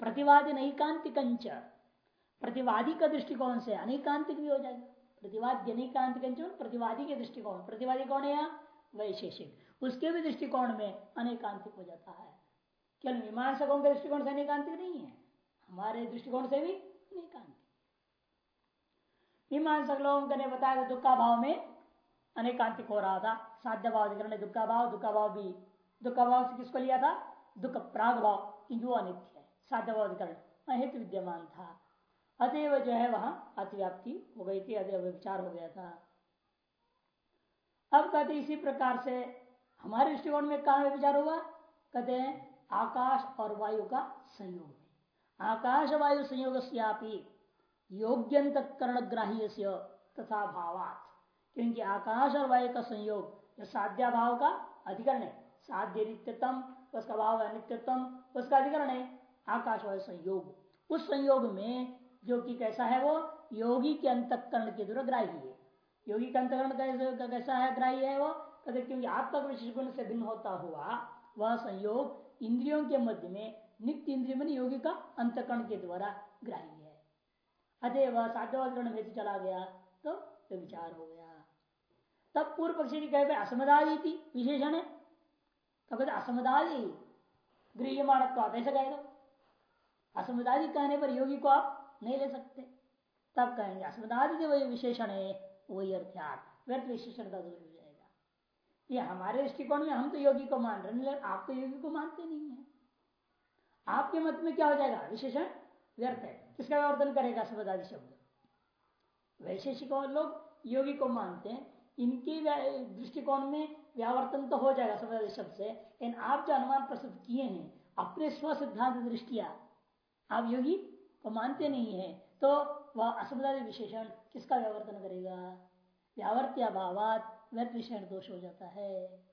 प्रतिवादी नैकांतिक प्रतिवादी का दृष्टिकोण से अनेकांतिक भी हो जाएगा। प्रतिवादी अनेकांतिक प्रतिवादी के दृष्टिकोण। प्रतिवादी कौन है वैशेषिक। उसके भी दृष्टिकोण में अनेकांतिक हो जाता है। केवल मीमांसकों के दृष्टिकोण से अनेकांतिक नहीं है। हमारे दृष्टिकोण से भी अनेकांतिक। मीमांसक लोगों ने बताया दुखा भाव में अनेकांतिक हो रहा था। साध्य भाव अधिकरण दुखा भाव दुखा भाव भी। दुखा भाव से किसको लिया था? दुख प्राग भाव जो अनित्य। अधिकरण अहित विद्यमान था। अतएव जो है वहाँ अतिव्याप्ति हो गई थी, अतएव विचार हो गया था। अब कहते इसी प्रकार से हमारे दृष्टिकोण में कहा विचार हुआ? कहते हैं आकाश और वायु का संयोग। आकाश वायु संयोग योग्यंत कर्ण ग्राह्य तथा भावात क्योंकि आकाश और वायु का संयोग जो साध्या भाव का अधिकरण है। साध्य नित्यतम उसका भाव है नित्यतम उसका अधिकरण है। आकाश वायु संयोग उस संयोग में जो कि कैसा है वो योगी के अंतकरण के द्वारा ग्राही है। योगी का अंतकरण कैसा है ग्राही है वो? कहते क्योंकि आत्मक विशेष गुण से भिन्न होता हुआ, वह संयोग इंद्रियों के मध्य में, नित्य इंद्रिय में योगी का अंतकरण के द्वारा ग्राही है। अतः वह साध्यवादरण में चला गया तो विचार हो गया। तब पूर्व पक्षी कहे असमदादी थी विशेषण है। तो कहते असमदादी गृहमाण ऐसा कहेगा असमदादी कहने पर योगी को आप नहीं ले सकते। तब कहेंगे, अस्मदादि वही विशेषण है, वही अर्थात व्यर्थ विशेषण का दूर जाएगा। ये हमारे दृष्टिकोण में हम तो योगी को मान रहे हैं आप तो योगी को मानते नहीं है। आपके मत में क्या हो जाएगा? विशेषण व्यर्थ है। किसका व्यावर्तन करेगा? अस्मदादि शब्द। वैशेषिक लोग योगी को मानते हैं। इनके दृष्टिकोण में व्यावर्तन तो हो जाएगा समझ शब्द से। लेकिन आप जो अनुमान प्रस्तुत किए हैं, अपने स्व सिद्धांत दृष्टिया आप योगी को मानते नहीं है तो वह असमदाय विशेषण किसका व्यावर्तन करेगा? व्यावर्त्या भावात व्यर्थ विषय दोष हो जाता है।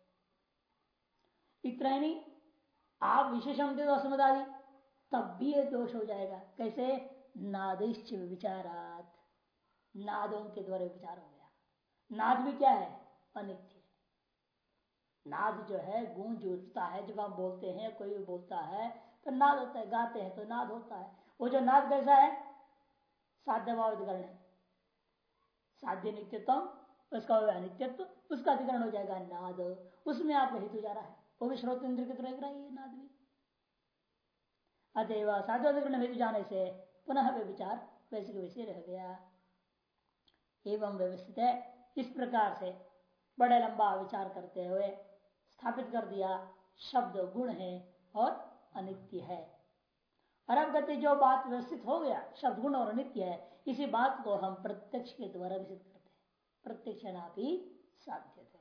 इतना ही नहीं आप विशेषण दे दो असमदादी तब भी ये दोष हो जाएगा। कैसे? नादिश्च विचारात। नादों के द्वारा विचार हो गया। नाद भी क्या है? अनित्य नाद जो है गूंज उठता है, जब हम बोलते हैं, कोई भी बोलता है तो नाद होता है, गाते हैं तो नाद होता है। वो जो नाद कैसा है? साध्य भाव अधिकरण साध्य नित्यत्म उसका अनित्यत्व उसका अधिकरण हो जाएगा नाद। उसमें आपका हित जा रहा है। वो भी श्रोत इंद्र की तरह एक रही है, नाद भी। अतएव साध्य अधिकरण हेतु जाने से पुनः वे विचार वैसे के वैसे रह गया। एवं व्यवस्थित है। इस प्रकार से बड़े लंबा विचार करते हुए स्थापित कर दिया। शब्द, गुण है और अनित्य है। और अब कहते जो बात व्यवस्थित हो गया शब्द गुण और नित्य है, इसी बात को हम प्रत्यक्ष के द्वारा विषित करते हैं। प्रत्यक्ष नापी साध्य थे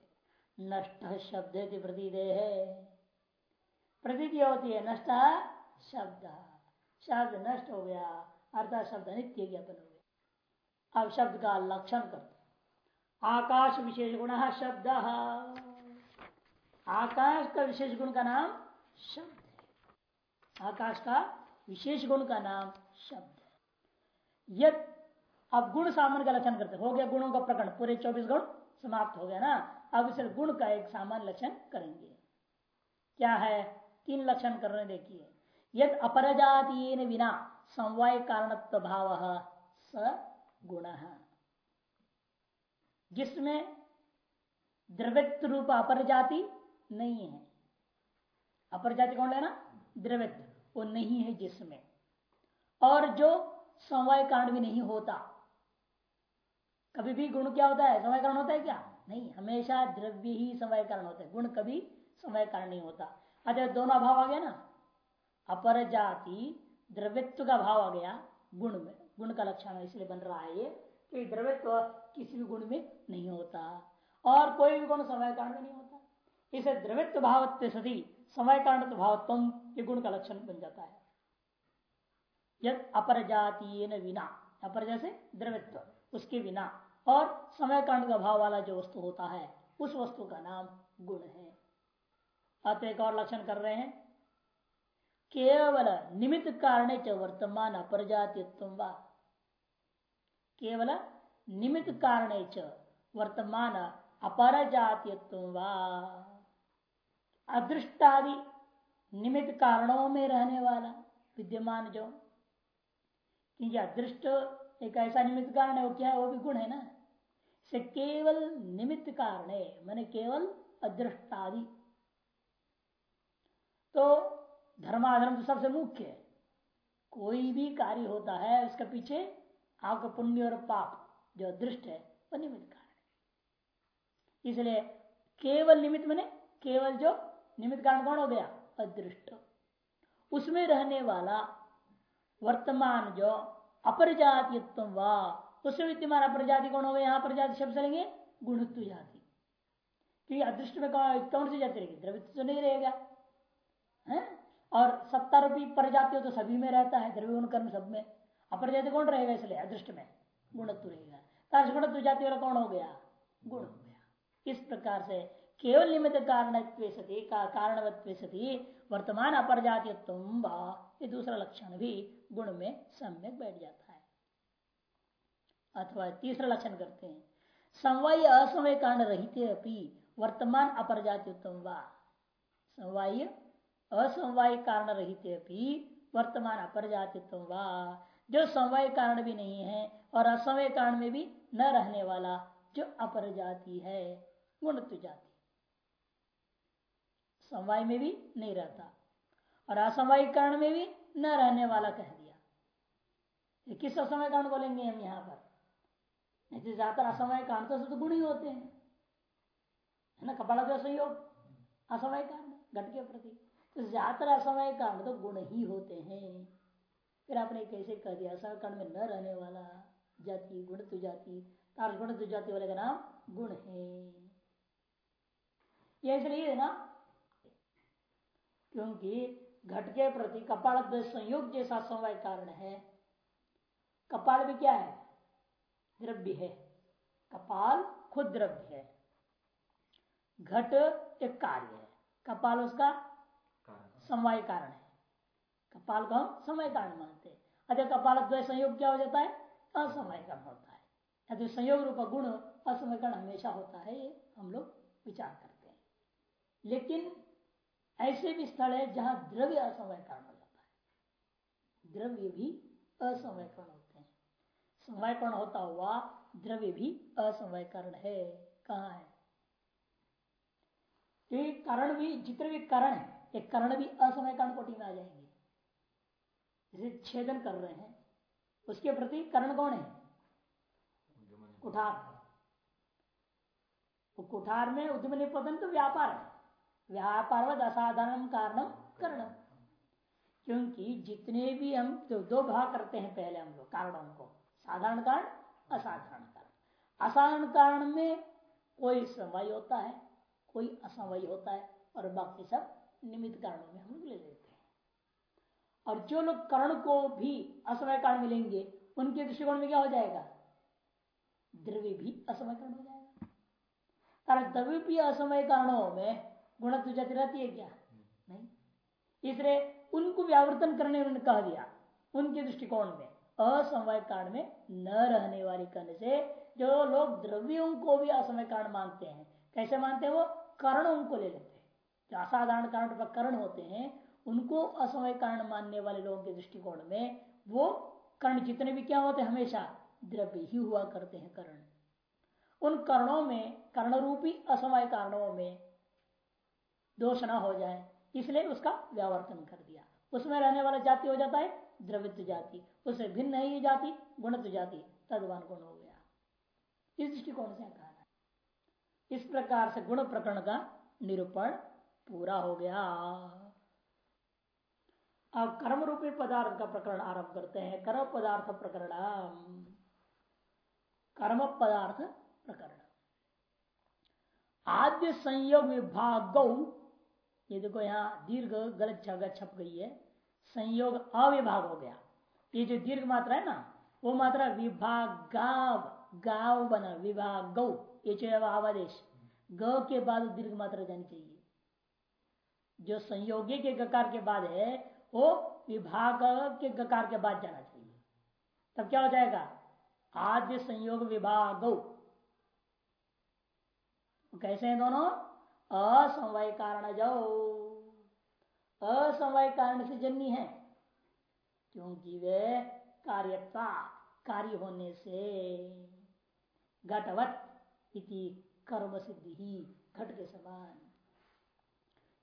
नष्ट शब्द प्रतीदे। है प्रतीति होती है नष्ट शब्द। शब्द नष्ट हो गया अर्थात शब्द नित्य ज्ञापन हो गया। अब शब्द का लक्षण करते आकाश विशेष गुण शब्द। आकाश का विशेष गुण का नाम शब्द। आकाश का विशेष गुण का नाम शब्द है। यद अब गुण सामान्य का लक्षण करते हो। गया गुणों का प्रकरण, पूरे चौबीस गुण समाप्त हो गया ना? अब इसे गुण का एक सामान्य लक्षण करेंगे। क्या है? तीन लक्षण कर रहे देखिए। यद अपरजातीय बिना समवाय कारण प्रभाव स गुण। जिसमें द्रवित्व रूप अपर जाति नहीं है। अपर जाति कौन लेना? द्रवित्व वो नहीं है जिसमें। और जो समवाय कारण भी नहीं होता, कभी भी गुण क्या होता है? समय कारण होता है क्या? नहीं, हमेशा द्रव्य ही समय कारण होता है। गुण कभी समय कारण नहीं होता। अच्छा दोनों अभाव आ गया ना? अपर जाति द्रव्यत्व का भाव आ गया गुण में। गुण का लक्षण इसलिए बन रहा है ये कि द्रव्यत्व किसी भी गुण में नहीं होता। और कोई भी गुण समय कारण में नहीं होता। इसे द्रव्यत्व भाव सदी समय कारण भावत्म ये गुण का लक्षण बन जाता है। यद अपर जातीय विना अपर जैसे द्रवित्व, उसके बिना और समय कांड का भाव वाला जो वस्तु होता है, उस वस्तु का नाम गुण है। अतः एक और लक्षण कर रहे हैं। केवल निमित्त कारण च वर्तमान अपरजातीयत्व केवल निमित्त कारण च वर्तमान अपरजातीयत्व अदृष्टादि निमित्त कारणों में रहने वाला, विद्यमान जो, क्योंकि अदृष्ट एक ऐसा निमित्त कारण है, वो क्या है? वो भी गुण है ना? से केवल निमित्त कारण है, मैंने केवल अदृष्टादि। तो धर्माधर्म तो सबसे मुख्य है। कोई भी कार्य होता है, उसके पीछे आपका पुण्य और पाप जो अदृष्ट है वह निमित्त कारण है। इसलिए केवल निमित्त मैंने, केवल जो निमित्त कारण कौन हो गया? अदृष्ट। उसमें रहने वाला वर्तमान जो अपरजातीयत्व व, उसमें विद्यमान अप्रजाति कौन हो गया यहाँ प्रजाति शब्द लेंगे, गुणत्व जाति। क्योंकि अदृष्ट में कौन सी जाति रहेगी? द्रवित्व तो नहीं रहेगा। है? और सत्ता रूपी प्रजाति तो सभी में रहता है, द्रव्य गुण कर्म सब में। अप्रजाति कौन रहेगा इसलिए? अदृष्ट में। गुणत्व रहेगा। गुणत्व जाति वाला कौन हो गया? गुण हो गया। इस प्रकार से केवल निमित्त कारण सती कारणवत्व सती वर्तमान अपरजातीय ये दूसरा लक्षण भी गुण में सम्यक बैठ जाता है अथवा तीसरा लक्षण करते हैं समवाय असमय कारण रहते अपनी वर्तमान अपर अपरजातीय समवाय असमवाय कारण रहते अपनी वर्तमान अपर अपरजातीत्व जो समवाय कारण भी नहीं है और असमय कारण में भी न रहने वाला जो अपर जाति है गुणत्व जाति समवाय में भी नहीं रहता। और असमवाय कारण में भी न रहने वाला कह दिया। किस असमय कारण बोलेंगे हम यहाँ पर? ज़्यादातर असमय कारण तो सब गुण ही होते हैं। है ना? कपाल का संयोग असमय कारण, घट के प्रति। तो ज़्यादातर असमय कारण तो गुण ही होते हैं। फिर आपने कैसे कह दिया? असमय कारण में न रहने वाला, जाति, गुण तो जाति गुण तो जाति वाले का नाम गुण है। ये इसलिए ना क्योंकि घट के प्रति कपाल संयोग जैसा समवाय कारण है। कपाल भी क्या है? द्रव्य है। कपाल खुद द्रव्य है। घट एक कार्य है। कपाल उसका समवाय कारण है। कपाल को हम समय कारण मानते हैं। अगर कपाल द्वय संयोग क्या हो जाता है? असमय कारण होता है। यदि संयोग रूप गुण असमय कारण हमेशा होता है, ये हम लोग विचार करते हैं। लेकिन ऐसे भी स्थल है जहाँ द्रव्य असमय कारण हो जाता है। द्रव्य भी असमय कारण होते हैं। समय कारण होता हुआ द्रव्य भी असमय कारण है। कहा है? क्योंकि कारण भी, जितने भी कारण है, ये कारण भी असमय कारण कोटि में आ जाएँगे। जैसे छेदन कर रहे हैं, उसके प्रति करण कौन है? कुठार। वो कुठार में उद्यम निपतन तो व्यापार है। व्यापार असाधारण कारणम करण। क्योंकि जितने भी हम जो दो भाग करते हैं पहले हम लोग, कारणों को। साधारण कारण, असाधारण कारण। असाधारण कारण में कोई समय होता है, कोई असमय होता है, और बाकी सब निमित्त कारणों में हम लोग ले लेते हैं। और जो लोग कर्ण को भी असमय कारण मिलेंगे, उनके दृष्टिकोण में क्या हो जाएगा? द्रव्य भी असमय कारण हो जाएगा। कारण द्रव्य भी असमय कारणों में गुणत्व जाति रहती है क्या? नहीं. इसलिए उनको व्यावर्तन करने उन्होंने कह दिया? उनके दृष्टिकोण में. असमय कारण में न रहने वाली करने से जो लोग द्रव्यों को भी असमय कारण मानते हैं, कैसे मानते हैं वो? करणों को ले लेते हैं। जो असाधारण कारण करण होते हैं, उनको असमय कारण मानने वाले लोगों के दृष्टिकोण में वो कर्ण जितने भी क्या होते हैं, हमेशा द्रव्य ही हुआ करते हैं कर्ण। उन कर्णों में कर्ण रूपी असमय कारणों में दोष न हो जाए, इसलिए उसका व्यावर्तन कर दिया। उसमें रहने वाला जाति हो जाता है द्रवित्व जाति। उससे भिन्न है ये जाति गुणत्व जाति, तदवान गुण हो गया। इस दृष्टिकोण से कहा इस प्रकार से गुण प्रकरण का निरूपण पूरा हो गया। अब कर्म रूपी पदार्थ का प्रकरण आरंभ करते हैं। कर्म पदार्थ प्रकरण कर्म पदार्थ प्रकरण। आद्य संयोग विभाग ये देखो यहाँ दीर्घ गलत जगह छप गई है, संयोग अविभाग हो गया। ये जो दीर्घ मात्रा है ना, वो मात्रा विभाग गाव गाव बना विभाग गौ ये जो आवादेश। ग के बाद दीर्घ मात्रा जानी चाहिए। जो संयोगी के गकार के बाद है, वो विभाग के गकार के बाद जाना चाहिए। तब क्या हो जाएगा? आद्य संयोग विभाग कैसे हैं दोनों? असमवाय कारण जाओ। असमवाय कारण से जन्नी है। क्योंकि वे कार्यता कार्य होने से। घटवत इति कर्म सिद्धि ही, घट के समान।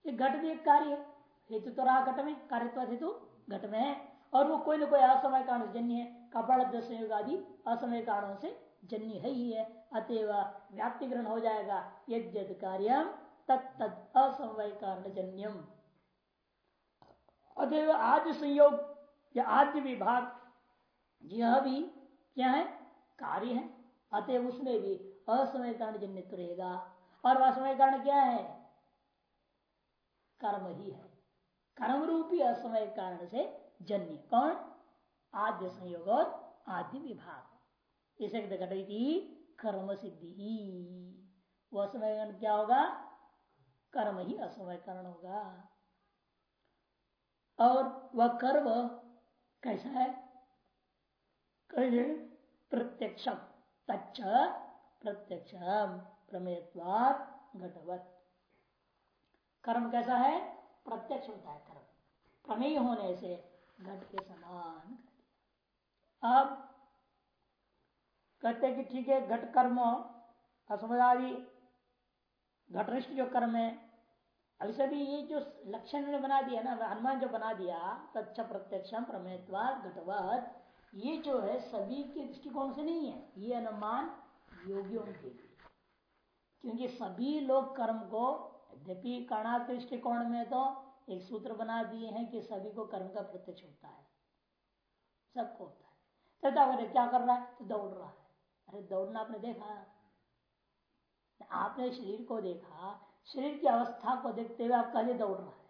ये घट भी एक कार्य है। हेतु तो रहा घट में, कार्यत्व हेतु घट में है। और वो कोई ना कोई असमय कारण जन्य है। कपड़ संयोग आदि असमय कारणों से जन्य है ही है। अतएव व्याप्ति ग्रहण हो जाएगा। यद कार्य तत्त असमय कारण जन्यम अतएव आद्य संयोग, या आद्य विभाग, यह भी क्या है? कार्य है। अतएव उसमें भी असमय कारण जन्य रहेगा और असमय कारण क्या है? कर्म ही है। कर्म रूपी असमय कारण से जन्य। कौन? आद्य संयोग और आद्य विभाग। इसे कर्म सिद्धि। वह असमय क्या होगा? कर्म ही असमय कारण होगा। और वह कर्म कैसा है? प्रत्यक्षम, तच्च, प्रत्यक्षम प्रमेयवाद घटवत। कर्म कैसा है? प्रत्यक्ष होता है कर्म। प्रमेय होने से घट के समान अब कहते हैं कि ठीक है, घट कर्म असमदारी घटनिष्ठ जो कर्म है अभी सभी ये जो लक्षण ने बना दिया ना, हनुमान जो बना दिया तच्छ प्रत्यक्षम प्रमेयवाद घटवत ये जो है सभी के दृष्टिकोण से नहीं है, ये अनुमान योगियों के लिए। क्योंकि सभी लोग कर्म को, यद्यपि कणा दृष्टिकोण में तो एक सूत्र बना दिए हैं कि सभी को कर्म का प्रत्यक्ष होता है। सबको होता है। तो अगर क्या कर रहा है तो दौड़ रहा है। अरे दौड़ना आपने देखा? आपने शरीर को देखा शरीर की अवस्था को देखते हुए आप कहले दौड़ रहा है।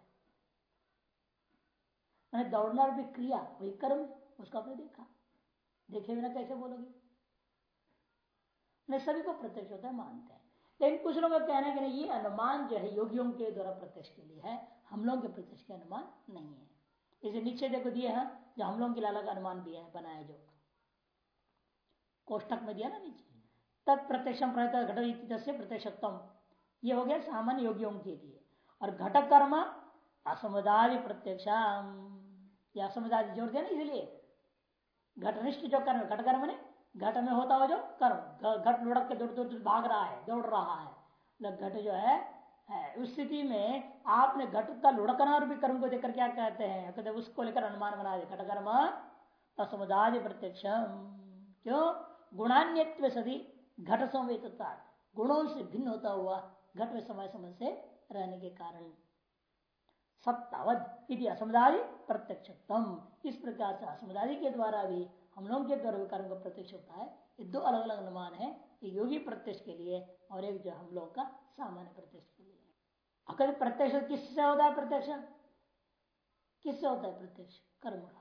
मैंने दौड़ना भी क्रिया, वही कर्म, उसको आपने देखा। देखे बिना कैसे बोलोगे? नहीं, सभी को प्रत्यक्ष होता है, मानते हैं। लेकिन कुछ लोगों का कहना कि नहीं, ये अनुमान जो है, योगियों के द्वारा प्रत्यक्ष के लिए है। हम लोगों के प्रत्यक्ष के अनुमान नहीं है। इसे नीचे देखो दिए हैं, जो हम लोगों के लिए अलग अनुमान दिया है, बनाया जो। कोष्टक में दिया ना नीचे। तत् प्रत्यक्षम घट प्रत्यक्षत्म ये हो गया सामान्य योगियों के लिए। और घटक कर्म असमुदाय प्रत्यक्षम। या असमुदाय जोड़ दिया ना इसलिए। घटनिष्ठ जो कर्म घट कर्म ने घट में होता हुआ जो कर्म घट लुढ़क के दौड़ दौड़ भाग रहा है दौड़ रहा है। घट जो है, है उस स्थिति में आपने घट का लुढ़कना और भी कर्म को देखकर क्या कहते हैं? कहते उसको लेकर अनुमान बना दे। घट कर्म असमुदाय प्रत्यक्ष क्यों? गुणान्य सदी घट संवेदता गुणों से भिन्न होता हुआ। घट में समय समय से रहने के कारण। सत्तावध यदि असमुदाय प्रत्यक्षतम इस प्रकार से असमुदाय के द्वारा भी हम लोग के द्वारा कर्म का प्रत्यक्ष होता है। ये दो अलग अलग अनुमान है। एक योगी प्रत्यक्ष के लिए और एक जो हम लोग का सामान्य प्रत्यक्ष के लिए। अगर प्रत्यक्ष किससे होता है प्रत्यक्ष? किससे होता है प्रत्यक्ष? कर्म का।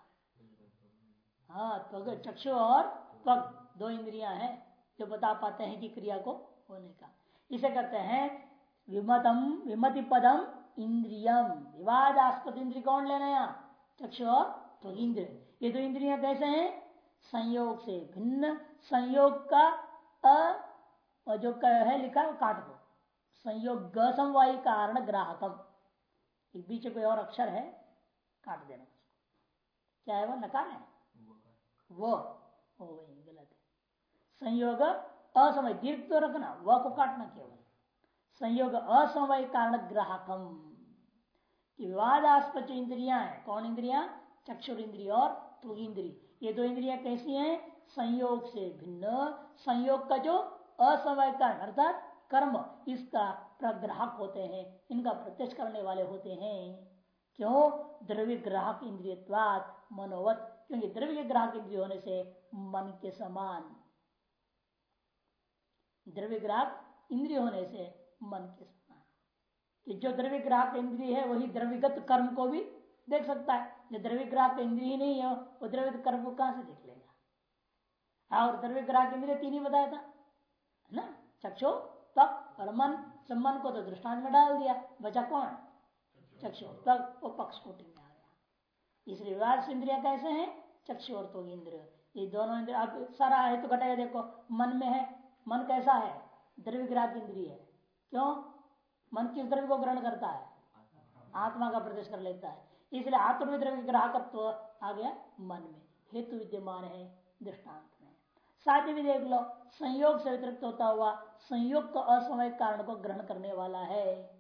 हाँ तो अगर चक्षु और पग दो इंद्रियाँ हैं जो बता पाते हैं कि क्रिया को होने का। इसे कहते हैं विमतम विमति पदम इंद्रियम। विवादास्पद इंद्रिय कौन लेना यहाँ चक्षु और इंद्र ये दो इंद्रिया कैसे हैं? संयोग से। भिन्न संयोग का अ जो है लिखा काट दो। संयोग ग समवायी कारण ग्राहकम। एक बीच कोई और अक्षर है काट देना क्या है वो? नकार है? वो। हो गई गलत है। संयोग असमय, दीर्घ तो रखना वह को काटना केवल। संयोग असमय कारण ग्राहकम की विवादास्पद इंद्रिया है, कौन इंद्रिया? चक्षुर इंद्रिय और तुग इंद्रिय। ये दो इंद्रिया कैसी हैं? संयोग से भिन्न। संयोग का जो असमय कारण, अर्थात कर्म, इसका प्रग्राहक होते हैं, इनका प्रत्यक्ष करने वाले होते हैं। क्यों? द्रव्य ग्राहक इंद्रियवाद मनोवत, क्योंकि द्रव्य ग्राहक इंद्रिय होने से मन के समान। द्रव्य ग्राहक इंद्रिय होने से मन के समान। कि जो द्रव्य ग्राहक इंद्रिय है, वही द्रव्यगत कर्म को भी देख सकता है। जो द्रव्य ग्राहक इंद्रिय ही नहीं है, वो द्रव्य कर्म को कहाँ से देख लेगा? और द्रव्य ग्राहक इंद्रिय तीन ही बताया था, है ना? चक्षु, तप, और मन। सम्मान को तो दृष्टांत में डाल दिया। बचा कौन? चक्षु। तक वो पक्ष कोटि में आ गया। इसलिए विवाद इंद्रिया कैसे हैं? चक्षु और तो इंद्र ये दोनों इंद्र अब सारा है तो घटाया, देखो। मन में है मन कैसा है? द्रव्य ग्राहक इंद्रिय है। क्यों? मन किस द्रव्य को ग्रहण करता है? आत्मा का प्रदेश कर लेता है। इसलिए आत्मविद्र ग्राहकत्व आ गया मन में। हेतु विद्यमान है, दृष्टांत में। साथ भी देख लो। संयोग से वितरित होता हुआ संयोग का असमय कारण को ग्रहण करने वाला है।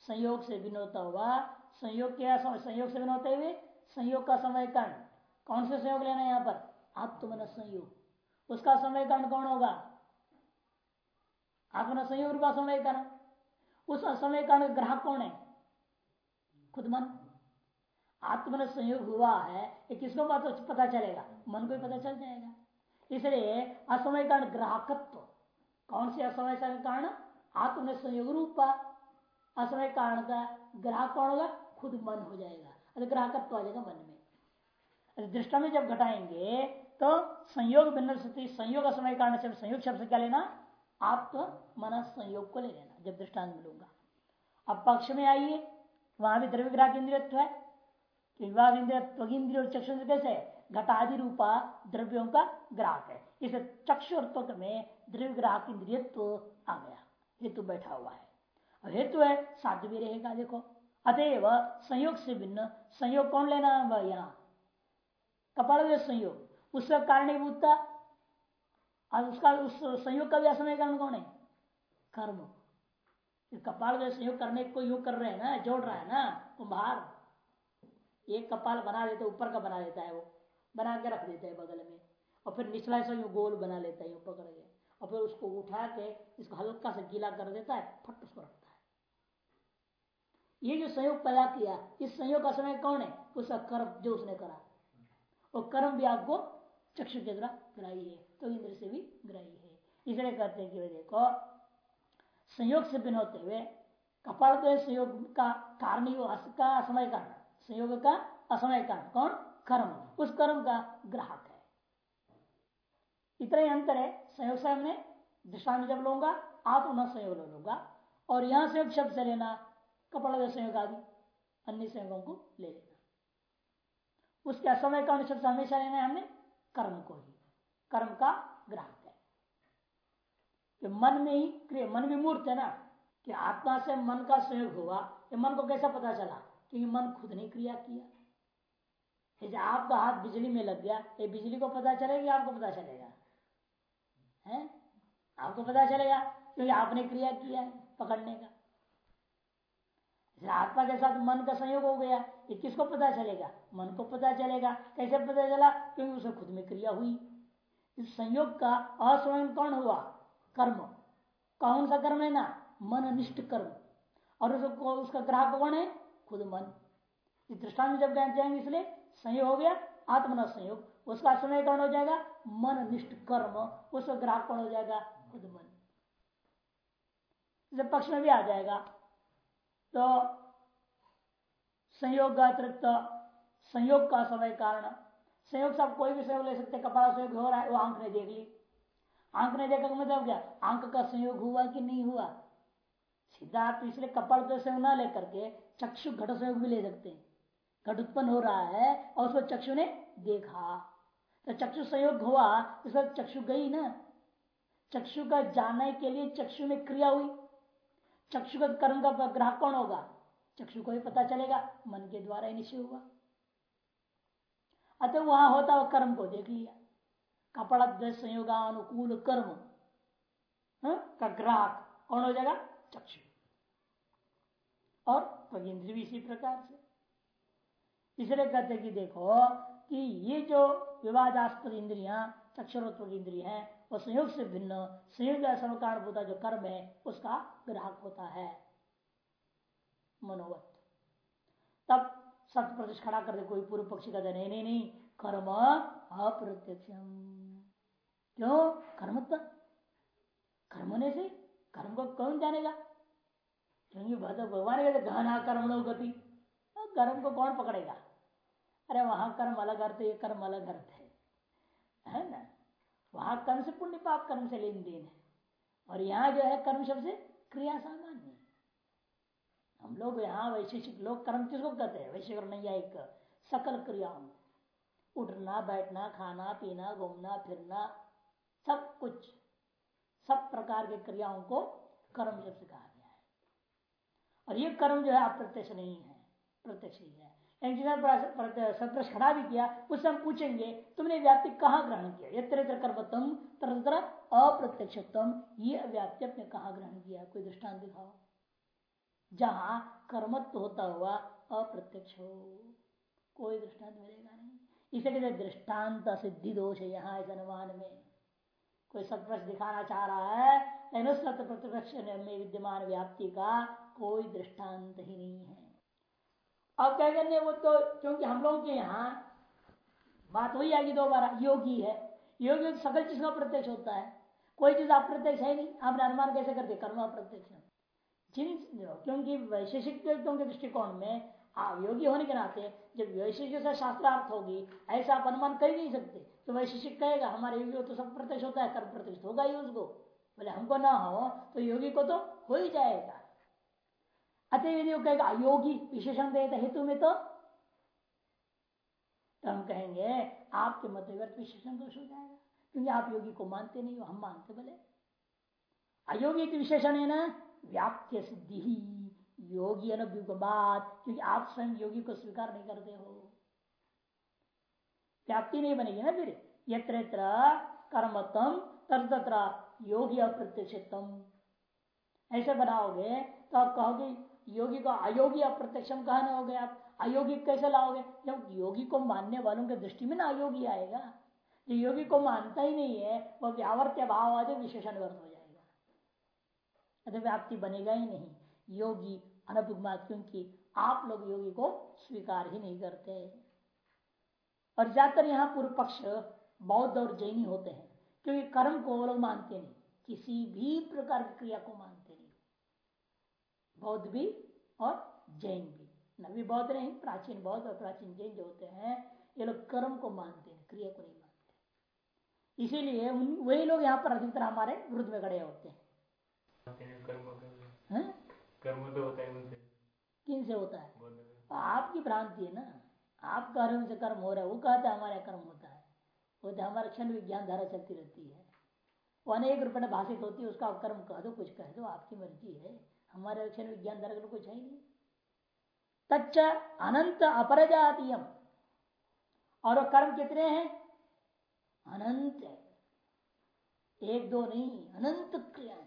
संयोग से भिन्न होता हुआ संयोग के संयोग से भिन्न होते हुए संयोग का समय कारण। कौन से संयोग लेना है यहाँ पर? आत्मन संयोग। उसका समय कारण कौन होगा? आत्मन संयोग का समय कारण उस असमय कारण ग्राहक कौन है? खुद मन। आत्मन संयोग हुआ है, ये किसको पता चलेगा? मन को ही पता चल जाएगा। इसलिए असमय कारण ग्राहकत्व। कौन से असमय कारण? आत्म संयोग रूप। असमय कारण का ग्राहक कौन होगा? खुद मन हो जाएगा। अरे ग्राहकत्व आ जाएगा मन में। दृष्टा में जब घटाएँगे तो संयोग भिन्न संयोग असमय कारण से संयोग शब्द से क्या लेना? आत्म मन संयोग को ले लेना, जब दृष्टांत मिलूँगा। अब पक्ष में आइए, वहाँ भी द्रव्य ग्राहक इंद्रियत्व है। विभाग इंद्रिय त्वगिंद्रिय और चक्षु कैसे? घटादि रूपा द्रव्यों का ग्राहक है। इस चक्षु और में द्रव्य ग्राहक इंद्रियत्व आ गया, हेतु बैठा हुआ है। हेतु है, साध्य भी रहेगा, देखो। अतएव संयोग से भिन्न, संयोग कौन लेना यहाँ। कपाल संयोग। उसका कारणीभूतता और उसका, उस संयोग का भी असमय कारण कौन है? कर्म। कपाल का संयोग करने को योग कर रहे हैं ना, जोड़ रहा है ना, कुंभार। एक कपाल बना देते ऊपर का बना देता है वो। बना के रख देता है बगल में। और फिर निचला हिस्सा यूँ गोल बना लेता है पकड़ के। और फिर उसको उठा के इसको हल्का से गीला कर देता है, फट उसको रखता है। ये जो संयोग पैदा किया, इस संयोग का समय कौन है? उसका कर्म जो उसने करा। और कर्म भी आपको चक्षु के द्वारा ग्राही है तो इंद्र से भी ग्राही है। इसलिए कहते हैं कि देखो, संयोग से भिन्न होते हुए कपाल तो संयोग का कारण का समय कारण संयोग का असमय कारण कौन? कर्म। उस कर्म का ग्राहक है। इतना ही अंतर है, संयोग से हमने दिशा में जब लूँगा, आप उन्हें संयोग ले लूँगा। और यहाँ संयोग शब्द से लेना कपड़ा संयोग आदि, अन्य संयोगों को ले लेना। उसके असमय का शब्द हमेशा लेना है हमने। कर्म को ही। कर्म का ग्राहक है। कि मन में ही क्रिया मन भी मूर्त है ना, कि आत्मा से मन का संयोग हुआ, ये मन को कैसा पता चला? क्योंकि मन खुद ने क्रिया किया। जैसे आपका हाथ बिजली में लग गया, ये बिजली को पता चलेगा आपको पता चलेगा? है? आपको पता चलेगा? क्योंकि आपने क्रिया किया है पकड़ने का। आत्मा के साथ मन का संयोग हो गया, ये किसको पता चलेगा? मन को पता चलेगा। कैसे पता चला? क्योंकि उसे खुद में क्रिया हुई। इस संयोग का अस्वयं कौन हुआ? कर्म। कौन सा कर्म है ना? मन अनिष्ट कर्म। और उसको उसका ग्राहक कौन है? खुद मन। इस दृष्टान जब जाएँगे, इसलिए संयोग हो गया आत्मन संयोग। उसका समय कौन हो जाएगा? मन निष्ठ कर्म। उसका ग्राहक कौन हो जाएगा? खुद मन। पक्ष में भी आ जाएगा। तो संयोग का अतिरिक्त संयोग का समय कारण। संयोग सब कोई भी संयोग ले सकते कपाल संयोग हो रहा है, वो आँख ने देख ली। आँख ने देखा मतलब क्या? आँख का संयोग हुआ कि नहीं हुआ? सीधा तो इसलिए कपाल तो संयोग ना लेकर के चक्षु घट संयोग भी ले सकते हैं। घट उत्पन्न हो रहा है और उसको चक्षु ने देखा। तो चक्षु संयोग हुआ इसका चक्षु गई ना? चक्षु का जाने के लिए चक्षु में क्रिया हुई। चक्षु कर्म का ग्राहक कौन होगा? चक्षु को ही पता चलेगा, मन के द्वारा ही निश्चय हुआ अतः वहाँ होता हुआ कर्म को देख लिया। कपड़ा संयोगानुकूल कर्म, हा? का ग्राहक कौन हो जाएगा? चक्षु। और इंद्र भी इसी प्रकार से। इसलिए कहते कि देखो कि ये जो विवादास्पद इंद्रिया चक्षरोत्व इंद्रिय है वो संयोग से भिन्न, संयोग समकारणभूता जो कर्म है, उसका ग्राहक होता है। मनोवत। तब सत्य प्रतिष्ठ खड़ा कर दे, कोई पूर्व पक्षी का नहीं नहीं नहीं, कर्म अप्रत्यक्ष क्यों? कर्म कर्म होने से कर्म को कौन जानेगा? क्योंकि भगवान कहते गहना कर्म गति। कर्म को कौन पकड़ेगा? अरे वहाँ कर्म अलग अर्थ ये कर्म अलग अर्थ है ना? वहाँ कर्म से पुण्य पाप कर्म से लेन देन है। और यहाँ जो है कर्म शब्द से क्रिया सामान्य हम लोग यहाँ वैशेषिक लोग कर्म किसको कहते हैं? वैश्विक एक सकल क्रियाओं उठना, बैठना, खाना, पीना, घूमना, फिरना, सब कुछ, सब प्रकार के क्रियाओं को कर्म शब्द कहा गया है। और ये कर्म जो है अप्रत्यक्ष नहीं है, प्रत्यक्ष ही है। सप्रश खड़ा भी किया, उससे हम पूछेंगे, तुमने व्याप्ति कहाँ ग्रहण किया? यत्र यत्र कर्मतम तरह अप्रत्यक्षतम ये व्याप्ति अपने कहाँ ग्रहण किया? कोई दृष्टांत दिखाओ। जहाँ कर्मत्व होता हुआ अप्रत्यक्ष हो। कोई दृष्टांत मिलेगा नहीं। इसे कहते दृष्टांत सिद्धि दोष है यहाँ इस अनुमान में। कोई सत्प्रश दिखाना चाह रहा है, लेकिन सत्य प्रत्यक्ष में विद्यमान व्याप्ति का कोई दृष्टांत ही नहीं है। अब क्या करने, वो तो क्योंकि हम लोगों के यहाँ बात वही आएगी दोबारा योगी है। योगी सकल चीज़ का प्रत्यक्ष होता है। कोई चीज़ अप्रत्यक्ष है नहीं आप अनुमान कैसे करते कर्म अप्रत्यक्ष जिन क्योंकि वैशेषिक व्यक्तियों के दृष्टिकोण में आप योगी होने के नाते जब वैशिष्ट से शास्त्रार्थ होगी, ऐसा आप अनुमान कर ही नहीं सकते। तो वैशिष्ट कहेगा, हमारे योगी तो सब प्रत्यक्ष होता है, कर्म प्रत्यक्ष होगा ही उसको। बोले हमको ना हो तो योगी को तो हो ही जाएगा। अतः यदि वो कहेगा, अयोगी विशेषण दे हेतु में तो? तो हम कहेंगे, आपके मत व्यर्थ विशेषण दोष हो जाएगा, क्योंकि आप योगी को मानते नहीं हो, हम मानते बोले अयोगी के विशेषण है ना व्याप्य सिद्धि ही, योगी बात क्योंकि आप स्वयं योगी को स्वीकार नहीं करते हो। व्याप्ति नहीं बनेगी ना फिर। यत्र कर्मतम तत्र योगी अप्रत्यक्षतम ऐसे बनाओगे तो आप कहोगे योगी को अयोगी अप्रत्यक्षम कहने हो गए आप? अयोगी कैसे लाओगे? जब योगी को मानने वालों के दृष्टि में ना अयोगी आएगा। जो योगी को मानता ही नहीं है वह व्यावर्त्य भाव आदि विशेषण वर्त हो जाएगा। अतः व्याप्ति बनेगा ही नहीं। योगी अनभिगमात क्योंकि आप लोग योगी को स्वीकार ही नहीं करते। और ज़्यादातर यहाँ पूर्व पक्ष बौद्ध और जैनी होते हैं, क्योंकि कर्म को वो लोग मानते नहीं। किसी भी प्रकार की क्रिया को मानते बौद्ध भी और जैन भी। नवी बौद्ध नहीं प्राचीन बौद्ध और प्राचीन जैन जो होते हैं ये लोग कर्म को मानते हैं क्रिया को नहीं मानते इसीलिए वही लोग यहाँ पर अधिकतर हमारे वृद्ध में खड़े होते हैं। कर्म तो होता है किन से होता है? आपकी भ्रांति है ना। आप कर्म से कर्म हो रहा है वो कहते हैं हमारे कर्म होता है। वो तो हमारा क्षण विज्ञान धारा चलती रहती है। वो अनेक रूप भाषित होती है उसका कर्म कह दो कुछ कह दो आपकी मर्ज़ी है। हमारे अक्षर विज्ञान दर्ग में कुछ है नहीं। तच्च अनंत अपरजातीयम। और कर्म कितने हैं? अनंत। है एक, दो नहीं, अनंत क्रियाएँ।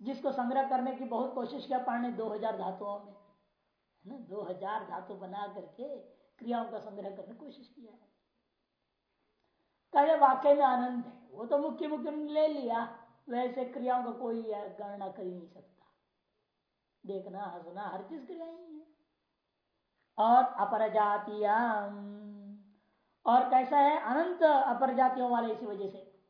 जिसको संग्रह करने की बहुत कोशिश किया पाने दो हज़ार धातुओं में। है ना? दो हज़ार धातु बना करके क्रियाओं का संग्रह करने की कोशिश किया है। कहे, वाकई में आनंद है। वो तो मुख्य मुख्य ले लिया। वैसे क्रियाओं का कोई गणना कर ही नहीं सकता। देखना, हंसना, हर चीज़ क्रिया ही है। और अपर जातियाम और कैसा है? अनंत अपर जातियों वाले इसी वजह से।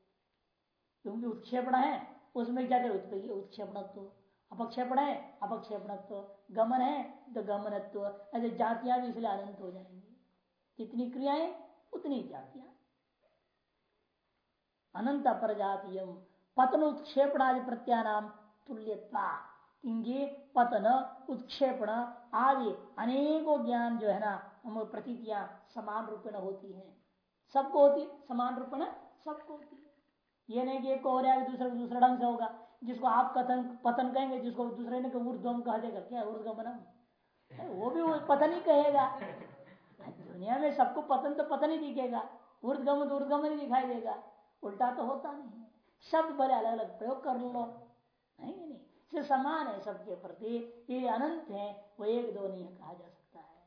क्योंकि उत्क्षेपण है, उसमें क्या करे उत्क्षेपणत्व अपक्षेपण है, अपक्षेपणत्व। गमन है तो गमनत्व। ऐसे जातियाँ भी इसलिए अनंत हो जाएँगी। कितनी क्रियाएँ? उतनी जातियाँ। अनंत अपर जातीय पतन उत्क्षेपण आदि प्रत्यानाम तुल्यता क्योंकि पतन उत्क्षेपण आदि अनेकों ज्ञान जो है ना, हम प्रतीतियाँ समान रूप में होती हैं। सबको होती है, समान रूप में सबको होती है। ये नहीं कि एक को रहा है, दूसरे दूसरे ढंग से होगा। जिसको आप कथन, पतन कहेंगे, जिसको दूसरे ने ऊर्धम कह देगा क्या ऊर्धगमनम वो भी वो पतन ही कहेगा। दुनिया में सबको पतन तो पतन ही दिखेगा। ऊर्धगमन तो ऊर्धगमन ही दिखाई देगा। उल्टा तो होता नहीं शब्द भले अलग अलग प्रयोग कर लो। नहीं नहीं। से समान है सबके प्रति, ये अनंत है, वो एक दो नहीं कहा जा सकता है।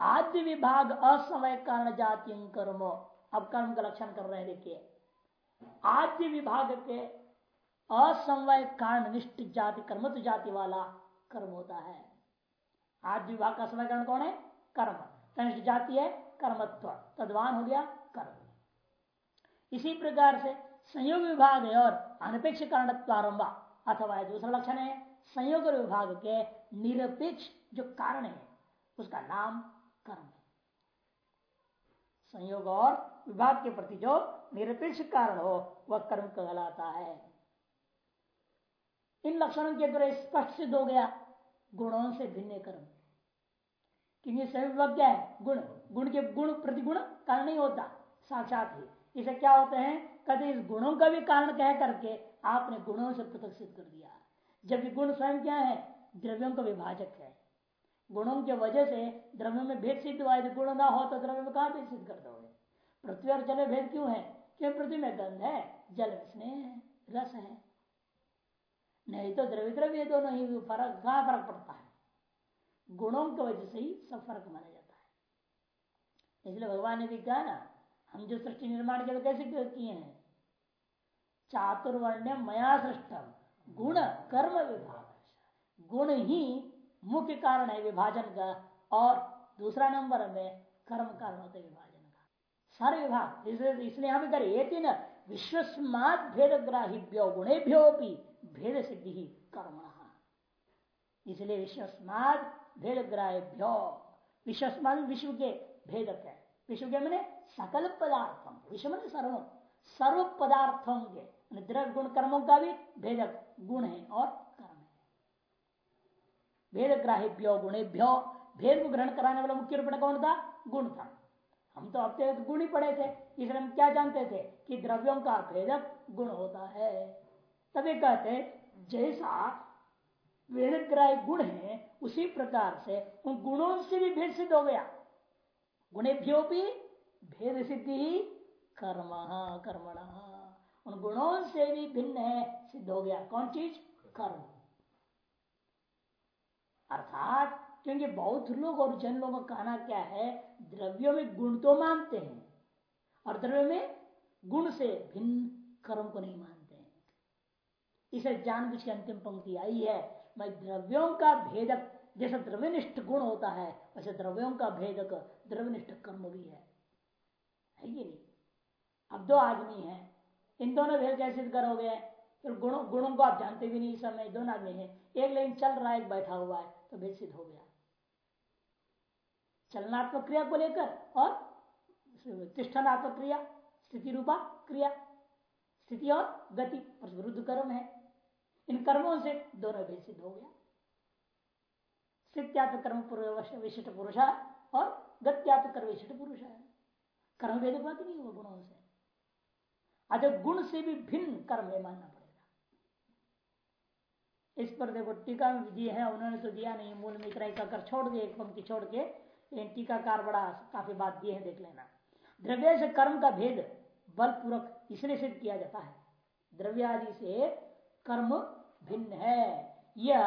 आद्य विभाग असमय कारण जाति कर्म। अब कर्म का लक्षण कर रहे हैं, देखिए। आद्य विभाग के असमय कारण निष्ठ जाति कर्मत्व जाति वाला कर्म होता है। आद्य विभाग का समय कारण कौन है? कर्म। कनिष्ठ जाति है, कर्मत्व। तद्वान हो गया कर्म। इसी प्रकार से संयोग विभाग है और अनपेक्ष कारण अथवा दूसरा लक्षण है, संयोग विभाग के निरपेक्ष जो कारण है, उसका नाम कर्म है। संयोग और विभाग के प्रति जो निरपेक्ष कारण हो, वह कर्म कहलाता है। इन लक्षणों के द्वारा स्पष्ट सिद्ध हो गया, गुणों से भिन्न कर्म। क्योंकि संयोग क्या है, गुण गुण के गुण प्रतिगुण कारण नहीं होता, साक्षात ही। इसे क्या होते हैं? कहते इस गुणों का भी कारण कह करके आपने गुणों से पृथक सिद्ध कर दिया। जबकि गुण स्वयं क्या है? द्रव्यों का विभाजक है। गुणों के वजह से द्रव्यों में भेद सिद्ध हुआ। गुण ना हो तो द्रव्य में कहा भेद सिद्ध कर दोगे? पृथ्वी और जल में भेद क्यों है? क्यों पृथ्वी में गंध है? जल में स्नेह है, रस है। नहीं तो द्रव्य द्रव्य दोनों ही फ़र्क, कहाँ फ़र्क पड़ता है? गुणों की वजह से ही सब फ़र्क माना जाता है। इसलिए भगवान ने भी कहा ना हम जो सृष्टि निर्माण के लिए कैसे किए हैं? चातुर्वर्ण मया सृष्टम गुण कर्म विभाग। गुण ही मुख्य कारण है विभाजन का, और दूसरा नंबर में कर्म कारण होते विभाजन का। सारे विभाग इसलिए हम कर ये विश्वस्मात भेद ग्राहिभ्यो गुणेभ्यो भेद सिद्धि ही कर्म इसलिए विश्वस्मात भेद ग्राहिभ्यो विश्वस्मात विश्व के भेदक है। विश्व के मैंने सकल पदार्थों विश्व में सर्व। सर्व पदार्थों के द्रव्य गुण कर्मों का भी भेदक गुण है और कर्म है। भेद ग्राहिभ्यो गुणेभ्यो, भेद को ग्रहण कराने वाला मुख्य रूप कौन था? गुण था। हम तो अब तक गुण ही पढ़े थे, इसलिए हम क्या जानते थे? कि द्रव्यों का भेदक गुण होता है। तभी कहते, जैसा वेद ग्राह्य गुण है, उसी प्रकार से उन गुणों से भी भेद सिद्ध हो गया। गुणेभ्यो भी भेद सिद्धि ही कर्म कर्मण उन गुणों से भी भिन्न है, सिद्ध हो गया। कौन चीज़? कर्म। अर्थात, क्योंकि बहुत लोग और जन लोगों का कहना क्या है, द्रव्यों में गुण तो मानते हैं, और द्रव्य में गुण से भिन्न कर्म को नहीं मानते हैं। इसे जानबूझ की अंतिम पंक्ति आई है, मैं द्रव्यों का भेदक, जैसे द्रव्यनिष्ठ गुण होता है, वैसे द्रव्यों का भेदक, द्रव्यनिष्ठ कर्म भी है। है नहीं। अब दो आदमी हैं। इन दोनों भेद कैसे करोगे? फिर गुणों गुणों को आप जानते भी नहीं समय। दोनों आदमी हैं। एक लाइन चल रहा है, एक बैठा हुआ है तो भेद सिद्ध हो गया। चलनात्मक क्रिया को लेकर और तिष्ठनात्मक क्रिया, स्थिति रूपा क्रिया, स्थिति और गति विरुद्ध कर्म है। इन कर्मों से दोनों भेद सिद्ध हो गया। स्थित्यात्म कर्म विशिष्ट पुरुष और गत्यात्म कर्म विशिष्ट पुरुष है। कर्म भेद बात नहीं हुआ गुणों से। अतः गुण से भी भिन्न कर्म में मानना पड़ेगा। इस पर देखो, टीका दिए है, उन्होंने तो दिया नहीं, मूल में इतना कर छोड़ दिया एक पंक्ति छोड़ के टीकाकार बड़ा काफ़ी बात दिए है, देख लेना। द्रव्य से कर्म का भेद बलपूर्वक इसलिए सिद्ध किया जाता है। द्रव्य आदि से कर्म भिन्न है। यह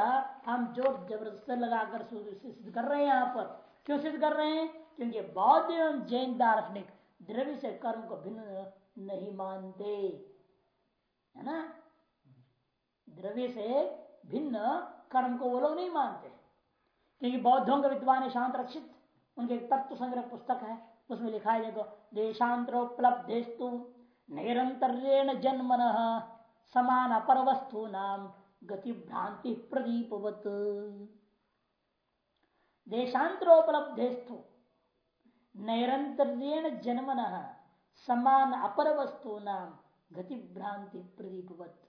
हम जो ज़बरदस्त लगाकर सिद्ध कर रहे हैं यहाँ पर, क्यों सिद्ध कर रहे हैं? क्योंकि बौद्ध एवं जैन दार्शनिक द्रव्य से कर्म को भिन्न नहीं मानते। है ना? द्रव्य से भिन्न कर्म को वो लोग नहीं मानते। क्योंकि बौद्धों का विद्वान है शांत रक्षित। उनके तत्व संग्रह पुस्तक है। उसमें लिखा है, देखो, देशांतरोपलब्धेस्तु निरंतर जन्मन समान अपर वस्तु नाम गति भ्रांति प्रदीपवत। देशांतरोपलब्धेस्तु निरंतर जन्मन समान अपर वस्तु नाम गति भ्रांति प्रदीपवत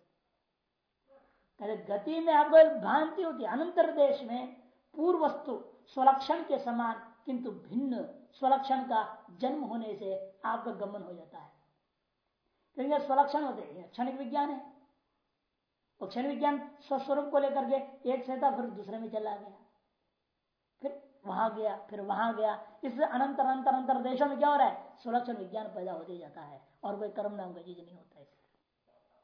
गति में आपको भ्रांति होती अनंतर देश में पूर्व वस्तु स्वलक्षण के समान, किंतु भिन्न स्वलक्षण का जन्म होने से आपका गमन हो जाता है। क्योंकि स्वलक्षण होते क्षणिक विज्ञान है। और क्षण विज्ञान स्वस्वरूप को लेकर के एक से था, फिर दूसरे में चला गया। फिर वहाँ गया, फिर वहाँ गया। इससे अनंतर अंतर अंतर देशों में क्या हो रहा है? सुलक्षण विज्ञान पैदा होते जाता है और कोई कर्म नाम का चीज़ नहीं होता है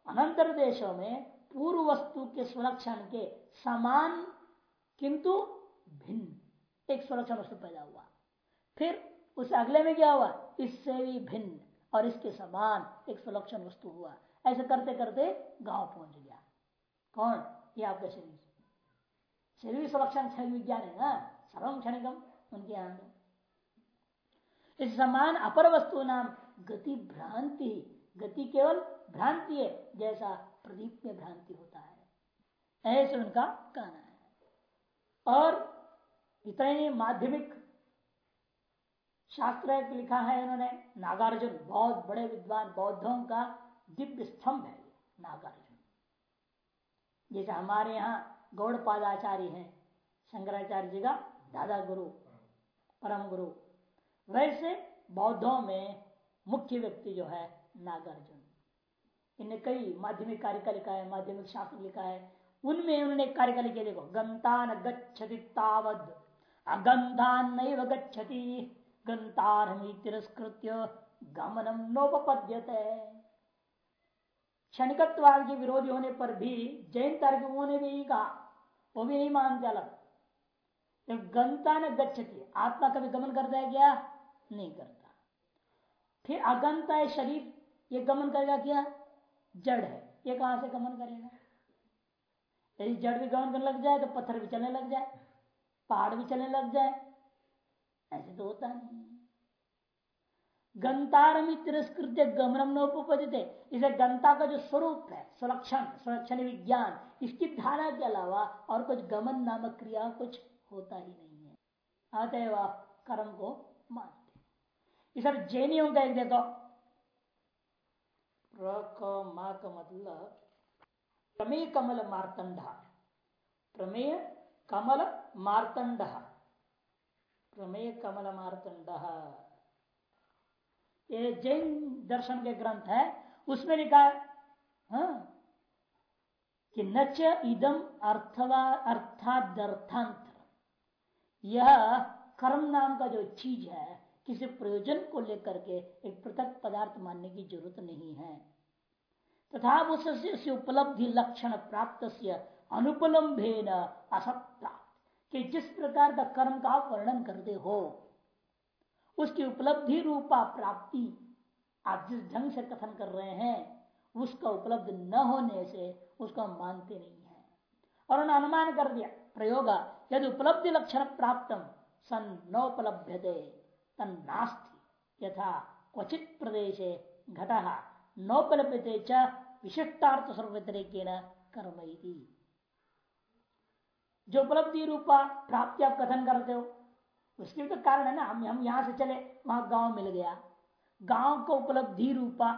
अनंतर देशों में पूर्व वस्तु के सुलक्षण के समान, किंतु भिन्न एक सुलक्षण वस्तु पैदा हुआ। फिर उस अगले में क्या हुआ? इससे भी भिन्न और इसके समान एक सुलक्षण वस्तु हुआ। ऐसे करते करते गाँव पहुँच गया। कौन? ये आपका शरीर। शरीर सुलक्षण क्षण विज्ञान है ना? सर्वम क्षणिकम उनके यहाँ इस समान अपर वस्तु नाम गति भ्रांति, गति केवल भ्रांति है, जैसा प्रदीप में भ्रांति होता है। ऐसे उनका कहना है। और इतने माध्यमिक शास्त्र लिखा है इन्होंने, नागार्जुन, बहुत बड़े विद्वान, बौद्धों का दिव्य स्तंभ है नागार्जुन। जैसे हमारे यहाँ गौड़पादाचार्य हैं, शंकराचार्य जी का दादा गुरु, परम गुरु। वैसे बौद्धों में मुख्य व्यक्ति जो है नागार्जुन। इन्हें कई माध्यमिक कार्य का लिखा है, माध्यमिक शास्त्र लिखा है। उनमें उन्होंने कार्य का लिखे देखो गंता न गच्छति तावद। अगंधान नैव गच्छति गंतारमी तिरस्कृत्य गमनम नोपद्यते क्षणिकत्वाद के विरोधी होने पर भी, जैन तार्किकों ने भी कहा, वो भी नहीं मानते अलग जब गंता न गच्छती आत्मा कभी गमन करता है क्या नहीं करता। फिर अगंता है शरीर, ये गमन करेगा क्या? जड़ है। ये कहाँ से गमन करेगा? यदि जड़ भी गमन करने लग जाए तो पत्थर भी चलने लग जाए, पहाड़ भी चलने लग जाए। ऐसे तो होता नहीं गंतारमी तिरस्कृत गमनम नोपदित इसे गंता का जो स्वरूप है, सुलक्षण सुलक्षण विज्ञान, इसकी धारा के अलावा और कुछ गमन नामक क्रिया कुछ होता ही नहीं है। अतएव कर्म को मानते इस जैनियों का एक देखो मा का मतलब प्रमेय कमल मार्तंडा। प्रमेय कमल मार्तंड। प्रमेय कमल मार्तंड। ये जैन दर्शन के ग्रंथ है उसमें लिखा है हाँ, कि नच इदम अर्थवा अर्थादर्थांतर यह कर्म नाम का जो चीज़ है, किसी प्रयोजन को लेकर के एक पृथक पदार्थ मानने की ज़रूरत नहीं है। तथा उससे उपलब्धि लक्षण प्राप्त अनुपलम्भे न कि जिस प्रकार का कर्म का आप वर्णन करते हो, उसकी उपलब्धि रूपा प्राप्ति आप जिस ढंग से कथन कर रहे हैं, उसका उपलब्ध न होने से उसको मानते नहीं है। और उन्होंने अनुमान कर दिया, प्रयोग यदि उपलब्धि लक्षण प्राप्त सन नोपलभ्य तन नास्ति। यथा क्वचित प्रदेश घट नोपलभ्यते च विशिष्टार्थ सर्वतरीक कर्म जो उपलब्धि रूपा प्राप्ति आप कथन करते हो, उसके तो कारण है ना, हम हम यहाँ से चले, वहाँ गाँव मिल गया। गाँव को उपलब्धि रूपा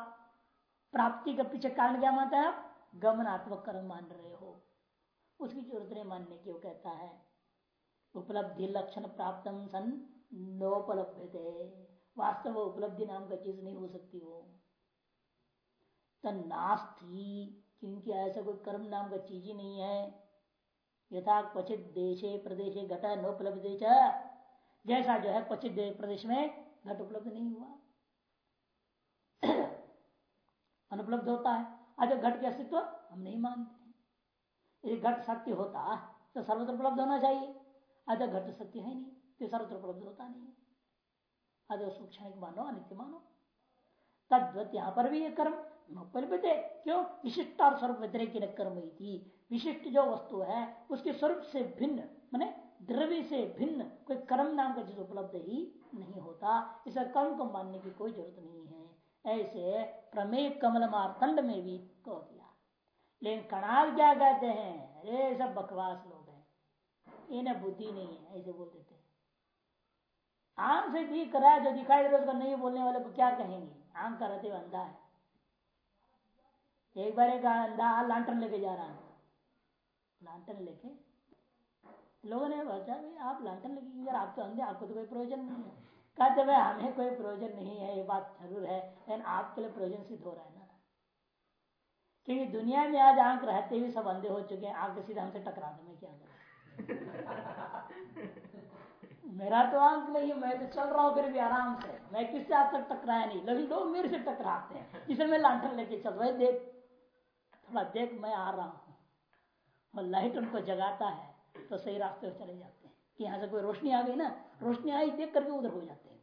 प्राप्ति के पीछे कारण क्या मानता है आप? गमनात्मक कर्म मान रहे हो। उसकी ज़रूरत नहीं मानने की, वो कहता है उपलब्धि लक्षण प्राप्त सन नोपलब्ध वास्तव उपलब्धि नाम का चीज़ नहीं हो सकती वो। नास्ती क्योंकि ऐसा कोई कर्म नाम का चीज़ ही नहीं है। यथा क्वचित देशे प्रदेशे घट नोपलब्ध जैसा जो है क्वचित प्रदेश में घट उपलब्ध नहीं हुआ। अनुपलब्ध होता है। आज घट के अस्तित्व हम नहीं मानते। यदि घट सत्य होता तो सर्वत्र उपलब्ध होना चाहिए। आज घट सत्य है नहीं तो सर्वत्र उपलब्ध होता नहीं। आज उसको क्षणिक मानो, अनित्य मानो। तद्वत यहाँ पर भी ये कर्म परिपते क्यों? विशिष्ट और स्वरूप व्यतिरिक कर्म थी। विशिष्ट जो वस्तु है, उसके स्वरूप से भिन्न, मैंने द्रव्य से भिन्न, कोई कर्म नाम का चीज़ उपलब्ध ही नहीं होता। इस कर्म को मानने की कोई ज़रूरत नहीं है। ऐसे प्रमेय कमल मारतंड में भी कह दिया। लेकिन कणाल क्या कहते हैं? अरे सब बकवास लोग। हैं इन्हें बुद्धि नहीं है, ऐसे बोल देते आँख से दिख रहा है जो दिखाई दे रहा उसको नहीं बोलने वाले को क्या कहेंगे? आँख का रहते अंधा है। एक बार एक अंधा लांटन लेके जा रहा है। लांटन लेके? लोगों ने बोला भाई, आप लालटन लगी यार आप तो अंधे, आपको तो कोई प्रयोजन नहीं है। कहते भाई, हमें कोई प्रयोजन नहीं है, ये बात ज़रूर है, लेकिन आपके लिए प्रयोजन सिद्ध हो रहा है ना? क्योंकि दुनिया में आज आँख रहते हुए सब अंधे हो चुके हैं, आँख सीधा हमसे टकरा दे, मैं क्या करूँ? मेरा तो आँख नहीं है, मैं तो चल रहा हूँ फिर भी आराम से। मैं किससे आज तक टकराया नहीं? लेकिन लोग मेरे से टकराते हैं। इसलिए मैं लालटन लेके चल भाई देख, थोड़ा देख, मैं आ रहा हूँ। और लाइट उनको जगाता है तो सही रास्ते पर चले जाते हैं। कि यहाँ से कोई रोशनी आ गई ना, रोशनी आई, देख करके उधर हो जाते हैं।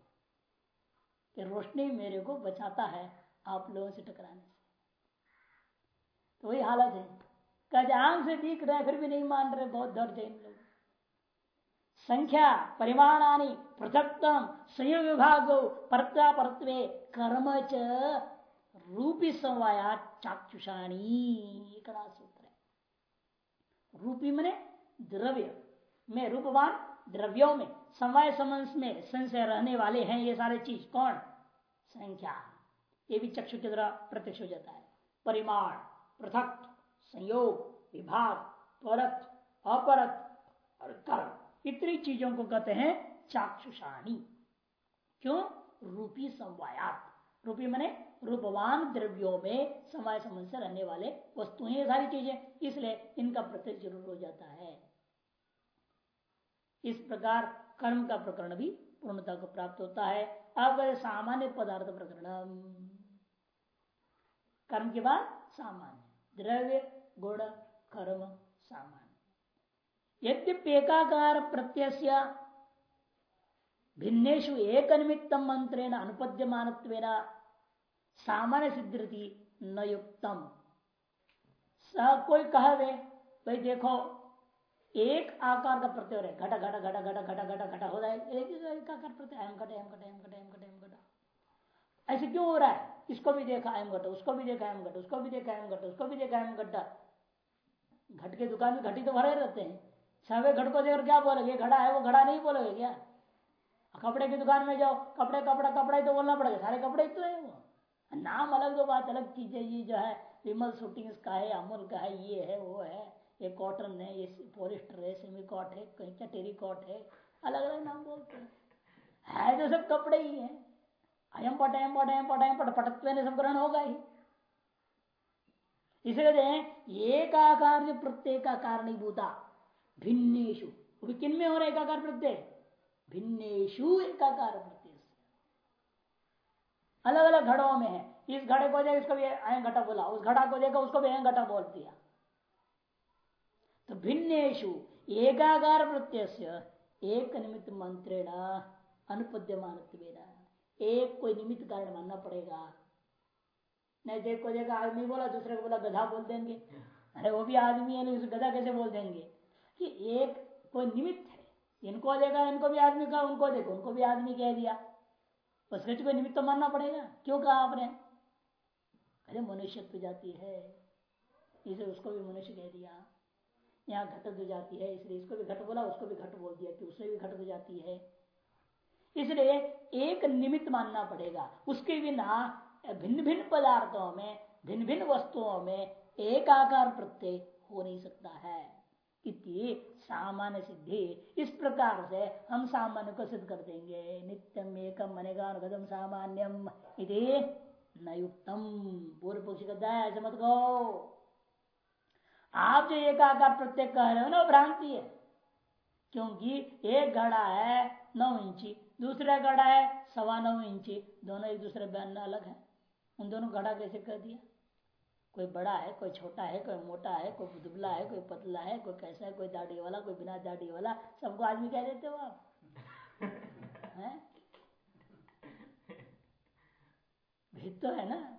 कि रोशनी मेरे को बचाता है आप लोगों से टकराने से। तो वही हालत है। कह आँख से दिख रहे, फिर भी नहीं मान रहे, बहुत दर्द है इन लोग संख्या, परिमाणानी, पृथकतम, संयोग विभाग परत्वा परत्वे कर्म च, रूपी समवाया, चाक्षुषाणी कड़ा सूत्र है। रूपी मने द्रव्य। में रूपवान द्रव्यों में समय समंश में संशय रहने वाले हैं ये सारे चीज़। कौन? संख्या। ये भी चक्षु के द्वारा प्रत्यक्ष हो जाता है। परिमाण, पृथक। संयोग, विभाग परत अपरत और कर्म। इतनी चीज़ों को कहते हैं चाक्षुषाणी। क्यों? रूपी समवायात रूपी मने रूपवान द्रव्यों में समय समझ से रहने वाले वस्तुएँ सारी चीज़ें। इसलिए इनका प्रत्यक्ष ज़रूर हो जाता है। इस प्रकार कर्म का प्रकरण भी पूर्णता को प्राप्त होता है। अब सामान्य पदार्थ प्रकरण कर्म के बाद सामान्य। द्रव्य गुण कर्म सामान्य यद्यप्येकाकार प्रत्यय भिन्नेशु एक निमित्त मंत्रेण अनुपद्यमान सामान्य सिद्धि न युक्तम स कोई कह दे भाई देखो एक आकार का प्रत्यय है घटा घटा घटा घटा घटा घटा घटा हो रहा है एक आकार प्रत्यय एम एम घटे एम घटे एम घटे एम घटा ऐसे क्यों हो रहा है इसको भी देखा एम घट उसको भी देखा एम घट उसको भी देखा एम घट उसको भी देखा एम घटा घट के दुकान में घटी तो भरे रहते हैं। सवे घट को देखकर क्या बोलोगे? घड़ा है, वो घड़ा नहीं बोलोगे क्या? कपड़े की दुकान में जाओ, कपड़े, कपड़ा कपड़ा ही तो बोलना पड़ेगा। सारे कपड़े ही तो है वो। नाम अलग दो बात, अलग चीज़ें ये जो है, विमल शूटिंग का है, अमूल का है, ये है, वो है। ये कॉटन है, ये पोलिस्टर है सेमी कॉट है कहीं क्या टेरी कॉट है। अलग अलग नाम बोलते हैं। है तो सब कपड़े ही है। अयम पट अयम पट अयम पट अयम पट पटत्व सब ग्रहण होगा ही। इसलिए एक आकार प्रत्येक कारणीभूता। भिन्नेशु किन में हो रहा एकाकार प्रत्यय? भिन्नेशु एकाकार प्रत्यय अलग अलग घड़ों में है। इस घड़े को देखा, इसको भी अयं घटा बोला। उस घड़ा को देखा, उसको भी अयं घटा बोल दिया। तो भिन्नेशु एकाकार प्रत्यय एक निमित्त मंत्रेण अनुपद्यमान एक कोई निमित्त कारण मानना पड़ेगा। नहीं देखो देखा आदमी बोला, दूसरे को बोला, गधा बोल देंगे। अरे, वो भी आदमी है, उसे गधा कैसे बोल देंगे? कि एक कोई निमित्त है। इनको देखा, इनको भी आदमी कहा, उनको देखो, उनको भी आदमी कह दिया। उसके कोई निमित्त तो मानना पड़ेगा। क्यों कहा आपने? अरे, मनुष्यत्व जाती है। इसे उसको भी मनुष्य कह दिया। यहाँ घटक हो जाती है, इसलिए इसको भी घट बोला, उसको भी घट बोल दिया कि उसमें भी घट हो जाती है। इसलिए एक निमित्त मानना पड़ेगा। उसके बिना भिन्न भिन्न पदार्थों में भिन्न भिन्न वस्तुओं में एक आकार प्रत्यय हो नहीं सकता है। सामान्य सिद्धि। इस प्रकार से हम सामान्य को सिद्ध कर देंगे। नित्यम एकम मनेगा सामान्यम इति न युक्तम। पूर्व पक्षी का ऐसे मत गो आप जो एकाकार प्रत्यय कह रहे हो ना भ्रांति है। क्योंकि एक घड़ा है नौ इंची, दूसरा घड़ा है सवा नौ इंची, दोनों एक दूसरे बयान अलग है। उन दोनों घड़ा कैसे कर दिया? कोई बड़ा है कोई छोटा है कोई मोटा है कोई दुबला है कोई पतला है कोई कैसा है कोई दाढ़ी वाला कोई बिना दाढ़ी वाला सबको आदमी कह देते हो आप। भेद तो है ना?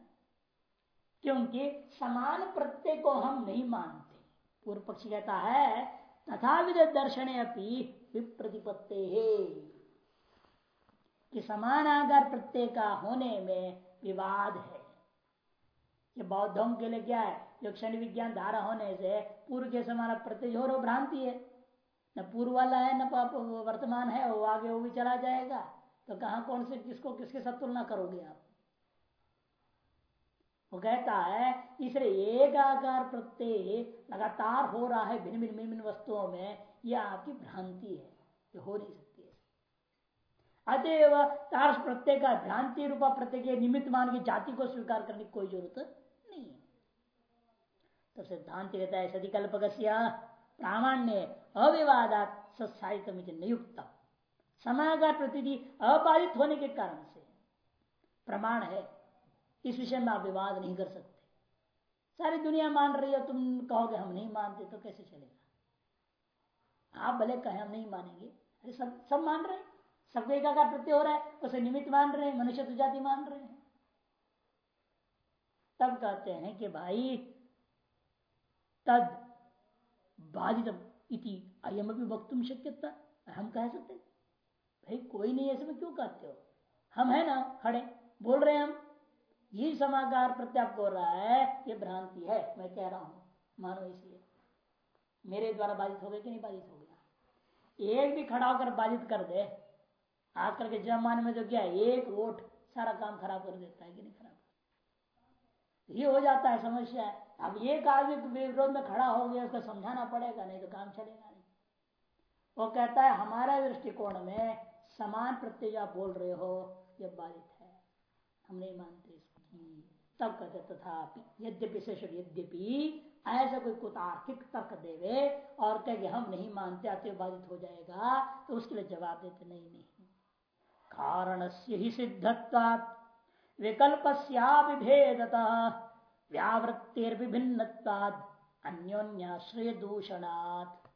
क्योंकि समान प्रत्यय को हम नहीं मानते। पूर्व पक्षी कहता है तथा विद दर्शन अपनी विप्रतिपत्ति कि समान आकार प्रत्यय का होने में विवाद है। ये बौद्धों के लिए क्या है? जो क्षण विज्ञान धारा होने से पूर्व के समान प्रत्यय हो भ्रांति है। न पूर्व वाला है, न वर्तमान है, वो आगे वो भी चला जाएगा। तो कहा कौन से, किसको, किसके साथ तुलना करोगे आप? वो कहता है, इसलिए एक आकार प्रत्यय लगातार हो रहा है भिन्न भिन्न भिन्न भिन्न वस्तुओं में यह आपकी भ्रांति है। ये हो नहीं अतएव तार्श प्रत्यय का भ्रांति रूपा प्रत्यय के निमित्त मान की जाति को स्वीकार करने की कोई ज़रूरत नहीं है। तो सिद्धांत कहता है सदिकल्पक प्रामाण्य अविवादात सत्साहित नियुक्त समागार प्रतिदि अबाधित होने के कारण से। प्रमाण है। इस विषय में आप विवाद नहीं कर सकते। सारी दुनिया मान रही है, तुम कहोगे हम नहीं मानते तो कैसे चलेगा? आप भले कहे हम नहीं मानेंगे, अरे सब सब मान रहे हैं। सबको एक आकार प्रत्यय हो रहा है, उसे निमित्त मान रहे हैं, मनुष्य तो जाति मान रहे हैं। तब कहते हैं कि भाई, तद बाधित इति अयम भी वक्तुम शक्य हम कह सकते भाई, कोई नहीं ऐसे में क्यों कहते हो? हम है ना, खड़े, बोल रहे हैं हम। ये समाकार प्रत्याप हो रहा है, ये भ्रांति है, मैं कह रहा हूँ, मानो इसलिए। मेरे द्वारा बाधित हो गया कि नहीं बाधित हो गया? एक भी खड़ा होकर बाधित कर दे आकर के जमाने में जो क्या एक वोट सारा काम खराब कर देता है कि नहीं खराब ये हो जाता है, समस्या है। अब एक आदमी विरोध में खड़ा हो गया, उसको समझाना पड़ेगा, नहीं तो काम चलेगा नहीं। वो कहता है, हमारा दृष्टिकोण में समान प्रत्यय आप बोल रहे हो, ये बाधित है। हम नहीं मानते तब कहते, तथापि, यद्यपि शेष यद्यपि ऐसा कोई कुतार्किक तर्क देवे और कहे हम नहीं मानते अतः बाधित हो जाएगा तो उसके लिए जवाब देते, नहीं नहीं कारण से ही सिद्धत्वात्। विकल्प भेदता व्यावृत्तिर्भिन्न अन्योन्याश्रय दूषणात्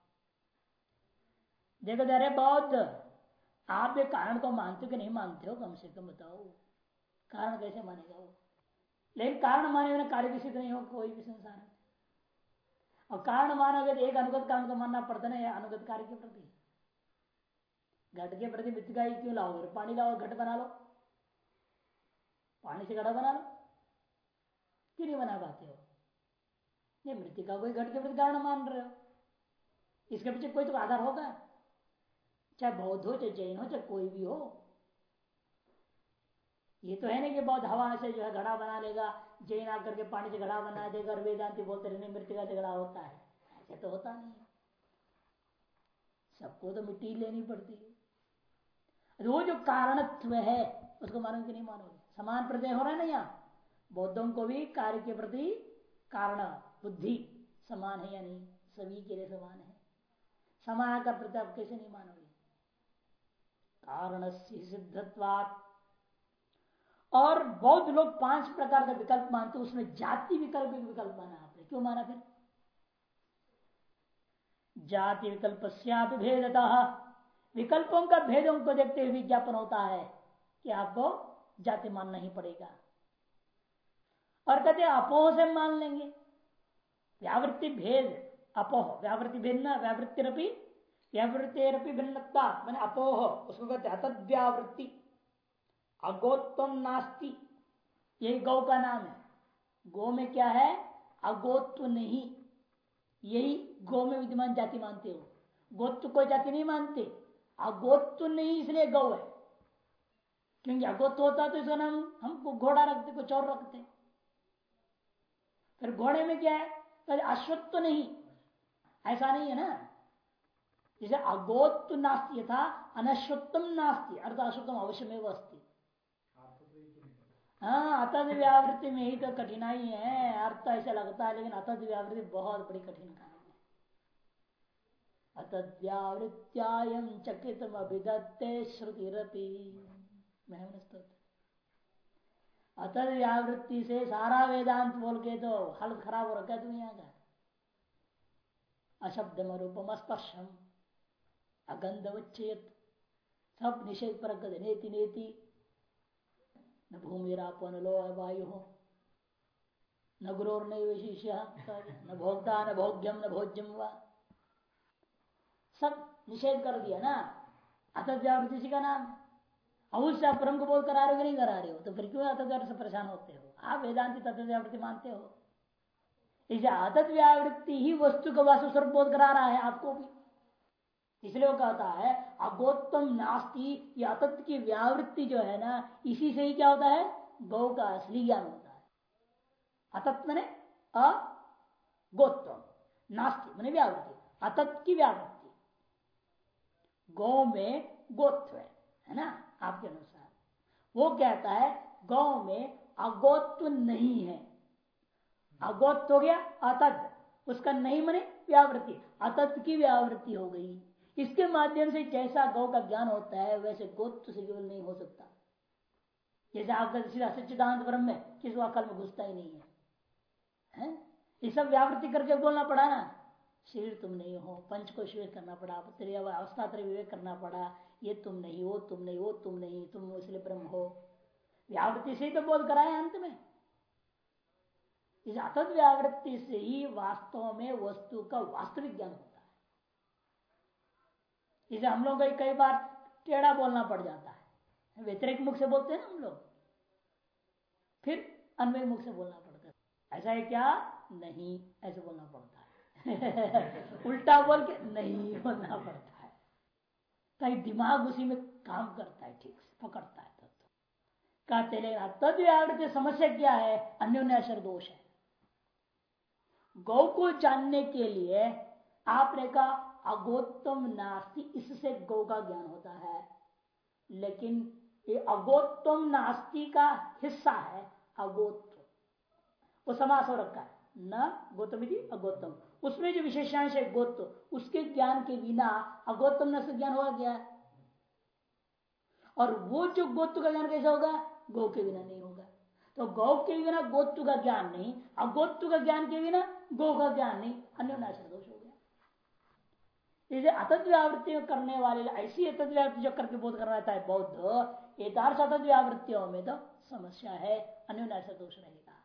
देखो अरे बौद्ध आप ये कारण को मानते हो कि नहीं मानते हो, कम से कम बताओ। कारण कैसे मानेगा वो? लेकिन कारण माने बिना कार्य की सिद्ध नहीं हो कोई भी संसार और कारण मानोगे तो एक अनुगत कारण को मानना पड़ता ना अनुगत कार्य के प्रति? घट के प्रति मृतिका क्यों लाओगे पानी लाओ घट बना लो पानी से घड़ा बना लो क्यों नहीं बना पाते हो ये मृतिका कोई घट के प्रति कारण मान रहे हो इसके पीछे कोई तो आधार होगा चाहे बौद्ध हो चाहे जैन हो चाहे कोई भी हो ये तो है ना कि बौद्ध हवा से जो है घड़ा बना लेगा जैन आकर के पानी से घड़ा बना देगा और वेदांति बोलते रहने मृतिका से घड़ा होता है ऐसे तो होता नहीं सबको तो मिट्टी लेनी पड़ती है वो जो कारणत्व है, उसको मानोगे नहीं मानोगे? समान प्रत्यय हो रहा है ना यहाँ? बौद्धों को भी कार्य के प्रति कारण, बुद्धि समान है या नहीं? सभी के लिए समान है। समान का प्रत्यय आप कैसे नहीं मानोगे? कारण सिद्धत्वात्। और बौद्ध लोग पाँच प्रकार का विकल्प मानते उसमें जाति विकल्प एक विकल्प माना आपने। क्यों माना फिर? जाति विकल्प भेदता। विकल्पों का भेद उनको देखते हुए विज्ञापन होता है कि आपको जाति मानना ही पड़ेगा। और कहते अपोह से मान लेंगे। व्यावृत्ति भेद, अपोह, व्यावृत्ति भिन्न, व्यावृत्ति व्यावृत्ति भिन्नता मैंने अपोह, उसको कहते अतद्व्यावृत्ति। अगोत्व नास्ति, यही गौ का नाम है। गौ में क्या है? अगोत्व नहीं। यही गौ में विद्यमान जाति मानते हो। गोत्व कोई जाति नहीं मानते। अगोत्व नहीं इसलिए गौ है क्योंकि अगोत्व होता तो इसका नाम हम घोड़ा रखते कुछ और रखते फिर घोड़े में क्या है तो अश्वत्व नहीं ऐसा नहीं है ना जैसे अगोत्व नास्ती था अनश्वत्तम नास्ती अर्थ अश्वत्तम अवश्य में वस्ती हाँ अतद व्यावृत्ति में ही तो कठिनाई है अर्थ ऐसा लगता है लेकिन अतद व्यावृत्ति बहुत बड़ी कठिन काम है अतद व्यावृत्यायम चकित अभिदत्ते श्रुतिरपी अतद व्यावृत्ति से सारा वेदांत बोल के तो हालत खराब हो रखा है दुनिया का अशब्दम रूपम स्पर्शम अगंधवच्छेद सब निषेध पर नेति नेति, न भूमिरापो न वायु हो न गुरोर शिष्य, न भोक्ता, न भोग्यम न भोज्यम व। सब निषेध कर दिया ना। अतव्यावृत्ति का नाम। अवश्य आप ब्रह्म को बोल करा रहे हो नहीं करा रहे हो तो फिर क्यों अतव्यावृत्ति से परेशान होते हो? आप वेदांति तत्व्यावृत्ति मानते हो। इसे आदत व्यावृत्ति ही वस्तु का वास्तु स्वरूप बोध करा रहा है आपको भी। इसलिए वो कहता है, अगोत्तम नास्ती, या अतत्व की व्यावृत्ति जो है ना, इसी से ही क्या होता है? गौ का असली ज्ञान होता है। अतत्व ने अगोत्तम। नास्ती मैंने व्यावृत्ति। अतत्व की व्यावृत्ति। गौ में गोत्व है है ना आपके अनुसार। वो कहता है गौ में अगोत्व नहीं है। अगोत्व हो गया अतत्व उसका नहीं मने व्यावृत्ति। अतत्व की व्यावृत्ति हो गई। इसके माध्यम से जैसा गौ का ज्ञान होता है वैसे गोत्व से केवल नहीं हो सकता। जैसे आपका सीधा सच्चिदांत ब्रह्म में किस अकल में घुसता ही नहीं है, है? सब व्यावृत्ति करके बोलना पड़ा ना। शरीर तुम नहीं हो, पंच को विवेक करना पड़ा अवस्था तरह विवेक करना पड़ा, ये तुम नहीं, वो तुम नहीं, वो तुम नहीं, तुम इसलिए ब्रह्म हो। व्यावृत्ति से ही तो बोध कराए अंत में। इस अतत व्यावृत्ति से ही वास्तव में वस्तु का वास्तविक ज्ञान होता है। इसे हम लोग कई बार टेढ़ा बोलना पड़ जाता है। व्यतिरिक मुख से बोलते हैं ना हम लोग। फिर अन्वय मुख से बोलना पड़ता है। ऐसा है क्या? नहीं, ऐसे बोलना पड़ता है। उल्टा बोल के, नहीं बोलना पड़ता है। कहीं दिमाग उसी में काम करता है, ठीक से पकड़ता है तत्व कहते लेकिन तद समस्या क्या है? अन्योन्याशर दोष है। गौ को जानने के लिए आपने कहा, अगोत्तम नास्ति, इससे गौ का ज्ञान होता है। लेकिन ये अगोत्तम नास्ति का हिस्सा है अगोत्व वो समास हो रखा है। न गौतम अगौतम। उसमें जो विशेषांश है गोत्व, उसके ज्ञान के बिना अगौतम न ज्ञान होगा क्या? और वो जो गोत्व का ज्ञान कैसा होगा? गौ के बिना नहीं होगा। तो गौ के बिना गोत्व का ज्ञान नहीं, अगोत्व का ज्ञान के बिना गौ का ज्ञान नहीं अन्य दोष हो गया। इसे अतत व्यावृत्ति करने वाले ऐसी अतत व्यावृत्ति जो करके बोध करना चाहता है बौद्ध एतार्थ अतत व्यावृत्तियों में तो समस्या है अन्य दोष रहेगा।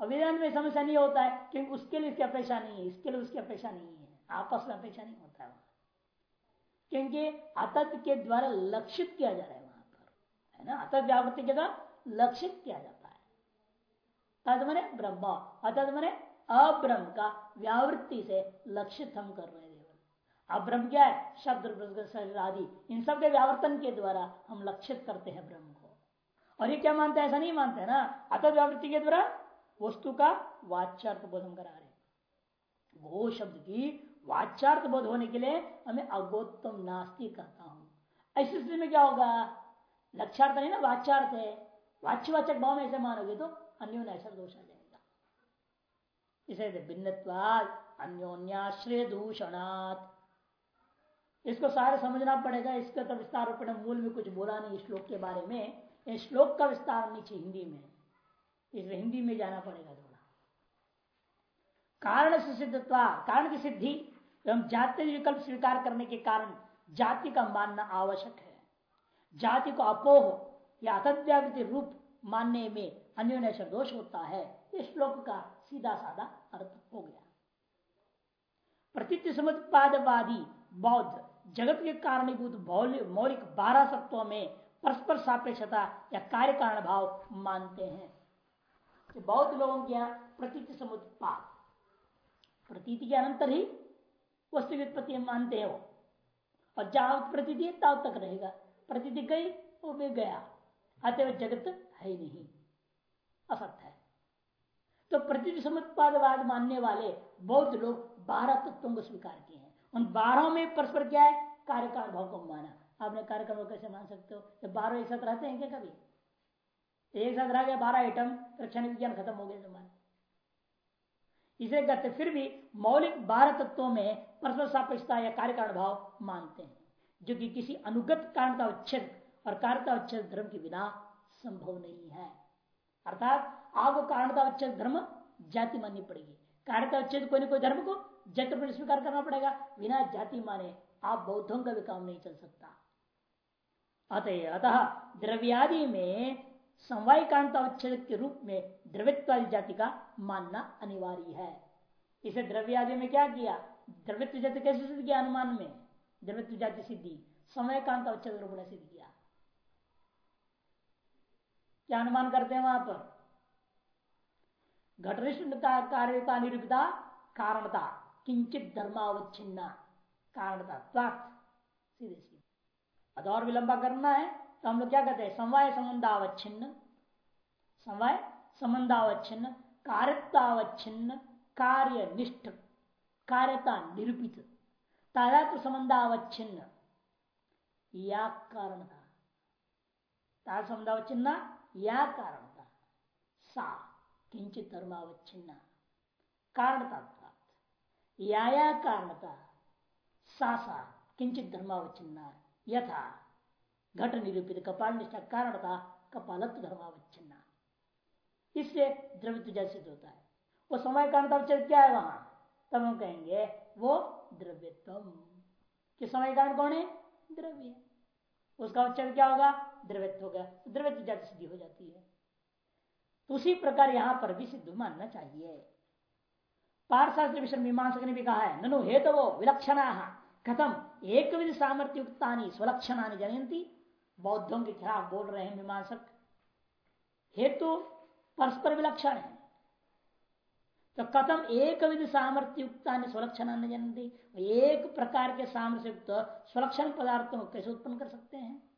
और वेदांत में समस्या नहीं होता है, क्योंकि उसके लिए इसकी अपेक्षा नहीं है, इसके लिए उसकी अपेक्षा नहीं है। आपस में अपेक्षा नहीं होता है क्योंकि अतत के द्वारा लक्षित किया जा रहा है वहाँ पर, है ना? अतत के द्वारा लक्षित किया जाता है। तद मने? ब्रह्म। अतत मने? अब्रह्म का व्यावृत्ति से लक्षित हम कर रहे हैं अब्रह्म क्या है? शब्द आदि, इन सब के व्यावर्तन के द्वारा हम लक्षित करते हैं ब्रह्म को। और ये क्या मानते हैं? ऐसा नहीं मानते ना? अतत व्यावृत्ति के द्वारा वस्तु का वाच्यार्थ बोध हम करा रहे गो शब्द की वाच्यार्थ बोध होने के लिए हमें अगोत्तम नास्ती कहता हूँ। ऐसी स्थिति में क्या होगा? लक्ष्यार्थ नहीं ना, वाच्यार्थ है। वाच्यवाचक भाव में ऐसे मानोगे तो अन्योन ऐसा दोष आ जाएगा। इसे भिन्नवाद अन्योन्याश्रय दूषणात्। इसको सारे समझना पड़ेगा। इसका तो विस्तार मूल में कुछ बोला नहीं श्लोक के बारे में। श्लोक का विस्तार नीचे हिंदी में इसलिए हिंदी में जाना पड़ेगा थोड़ा। कारण से सिद्धत्वा, कारण की सिद्धि एवं जाति विकल्प स्वीकार करने के कारण जाति का मानना आवश्यक है। जाति को अपोह या अतव्यावृत्ति रूप मानने में अन्य दोष होता है। इस श्लोक का सीधा साधा अर्थ हो गया। प्रतीत समुत्पादवादी बौद्ध जगत के कारणीभूत मौलिक बारह सत्वों में परस्पर सापेक्षता या कार्य कारण भाव मानते हैं। बहुत लोगों के यहाँ प्रतीति समुत्पाद प्रतीति के अनंतर ही वस्तु व्युत्पत्ति मानते हो और जहाँ प्रतीति है, तब तक रहेगा। प्रतीति गई, वो भी गया। अतः जगत है नहीं। असत्य है। तो प्रतीति समुत्पादवाद मानने वाले बहुत लोग बारह तत्वों को स्वीकार किए हैं। उन बारह में परस्पर क्या है? कार्यकाल भाव को माना। आपने कार्यकाल कैसे मान सकते हो? तो बारह एक साथ रहते हैं क्या कभी? एक साथ रह गया, बारह आइटम तो क्षण विज्ञान खत्म हो गया तुम्हारे इसे कहते फिर भी मौलिक बारह तत्वों में परस्पर सापेक्षता या कार्यकारण भाव मानते हैं, जो कि किसी अनुगत कारण का उच्छेद और कार्यता उच्छेद धर्म के बिना संभव नहीं है। अर्थात आपको कारणता उच्छेद धर्म जाति माननी पड़ेगी। कार्यता उच्छेद कोई ना कोई धर्म को जट पर स्वीकार करना पड़ेगा। बिना जाति माने आप बौद्धों का भी काम नहीं चल सकता। अतः अतः द्रव्यादि में समवाय कांतावच्छेद के रूप में द्रवित्वादि जाति का मानना अनिवार्य है। इसे द्रव्य आदि में क्या किया? द्रवित्व जाति कैसे सिद्ध किया अनुमान में? द्रवित्व जाति सिद्धि समय कांतावच्छेद रूप ने सिद्ध किया। क्या अनुमान करते हैं वहाँ पर? घटनिष्ठता कार्यता निरूपिता कारणता, किंचित धर्मावच्छिन्ना, कारणता सीधे सीधे विलंबा करना है। तो हम लोग क्या कहते हैं? समवाय संबंधावच्छिन्न समवाय संबंधावच्छिन्न कार्यतावच्छिन्न कार्य निष्ठ कार्यता निरूपित। तादात्म संबंधावच्छिन्न या कारण था तार संबंधावच्छिन्न या कारण था सा, किंचित धर्मावच्छिन्न। कारणता या या कारणता। सा सा, किंचित धर्मावच्छिन्न। यथा। घट निरूपित कपाल निष्ठा कारण था कपालत्व धर्मावच्छिन्ना इससे द्रवित्व जैसे होता है वो समय कारण क्या है वहाँ तब हम कहेंगे वो द्रव्यत्व कि समय कारण कौन है द्रव्य उसका उच्चर क्या होगा द्रव्यत्व होगा द्रव्यत्व जाति सिद्धि हो जाती है तो उसी प्रकार यहाँ पर भी सिद्ध मानना चाहिए पारशास्त्र विषय मीमांसक ने भी कहा है ननु हेतु वो विलक्षणा कथम एक विधि सामर्थ्य युक्ता स्वलक्षणा जनयंती बौद्धों के खिलाफ बोल रहे हैं मीमांसक। हेतु परस्पर विलक्षण है। तो कथम एक विधि सामर्थ्य युक्ता स्वलक्षण जनती एक प्रकार के सामर्थ्य युक्त स्वलक्षण पदार्थों को कैसे उत्पन्न कर सकते हैं?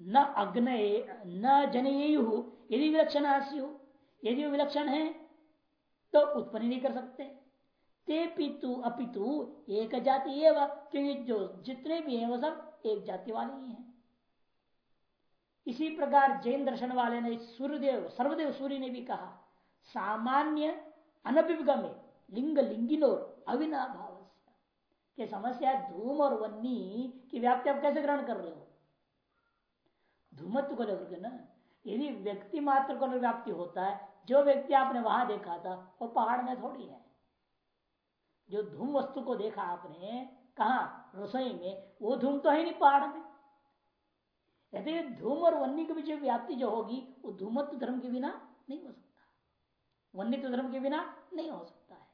न अग्नय न जनयु, यदि विलक्षण यदि विलक्षण है तो उत्पन्न नहीं कर सकते। ते पितु अपितु, एक जाति एवं, क्योंकि जो जितने भी हैं, वो सब एक जाति वाले ही हैं। इसी प्रकार जैन दर्शन वाले ने सूर्यदेव, सर्वदेव सूर्य ने भी कहा, सामान्य अनभिगमे, लिंग लिंगिनोर अविनाभाव के समस्या धूम और वन्नी की व्याप्ति आप कैसे ग्रहण कर रहे हो? धूमत्व को लेकर ना, यदि व्यक्ति मात्र को व्याप्ति होता है, जो व्यक्ति आपने वहाँ देखा था, वो पहाड़ में थोड़ी है। जो धूम वस्तु को देखा आपने, कहा? रसोई में, वो धूम तो है नहीं पहाड़ में। यदि धूम और वन्नी के बीच व्याप्ति जो होगी, वो धूमत्व धर्म के बिना नहीं हो सकता। वन्य धर्म के बिना नहीं हो सकता है।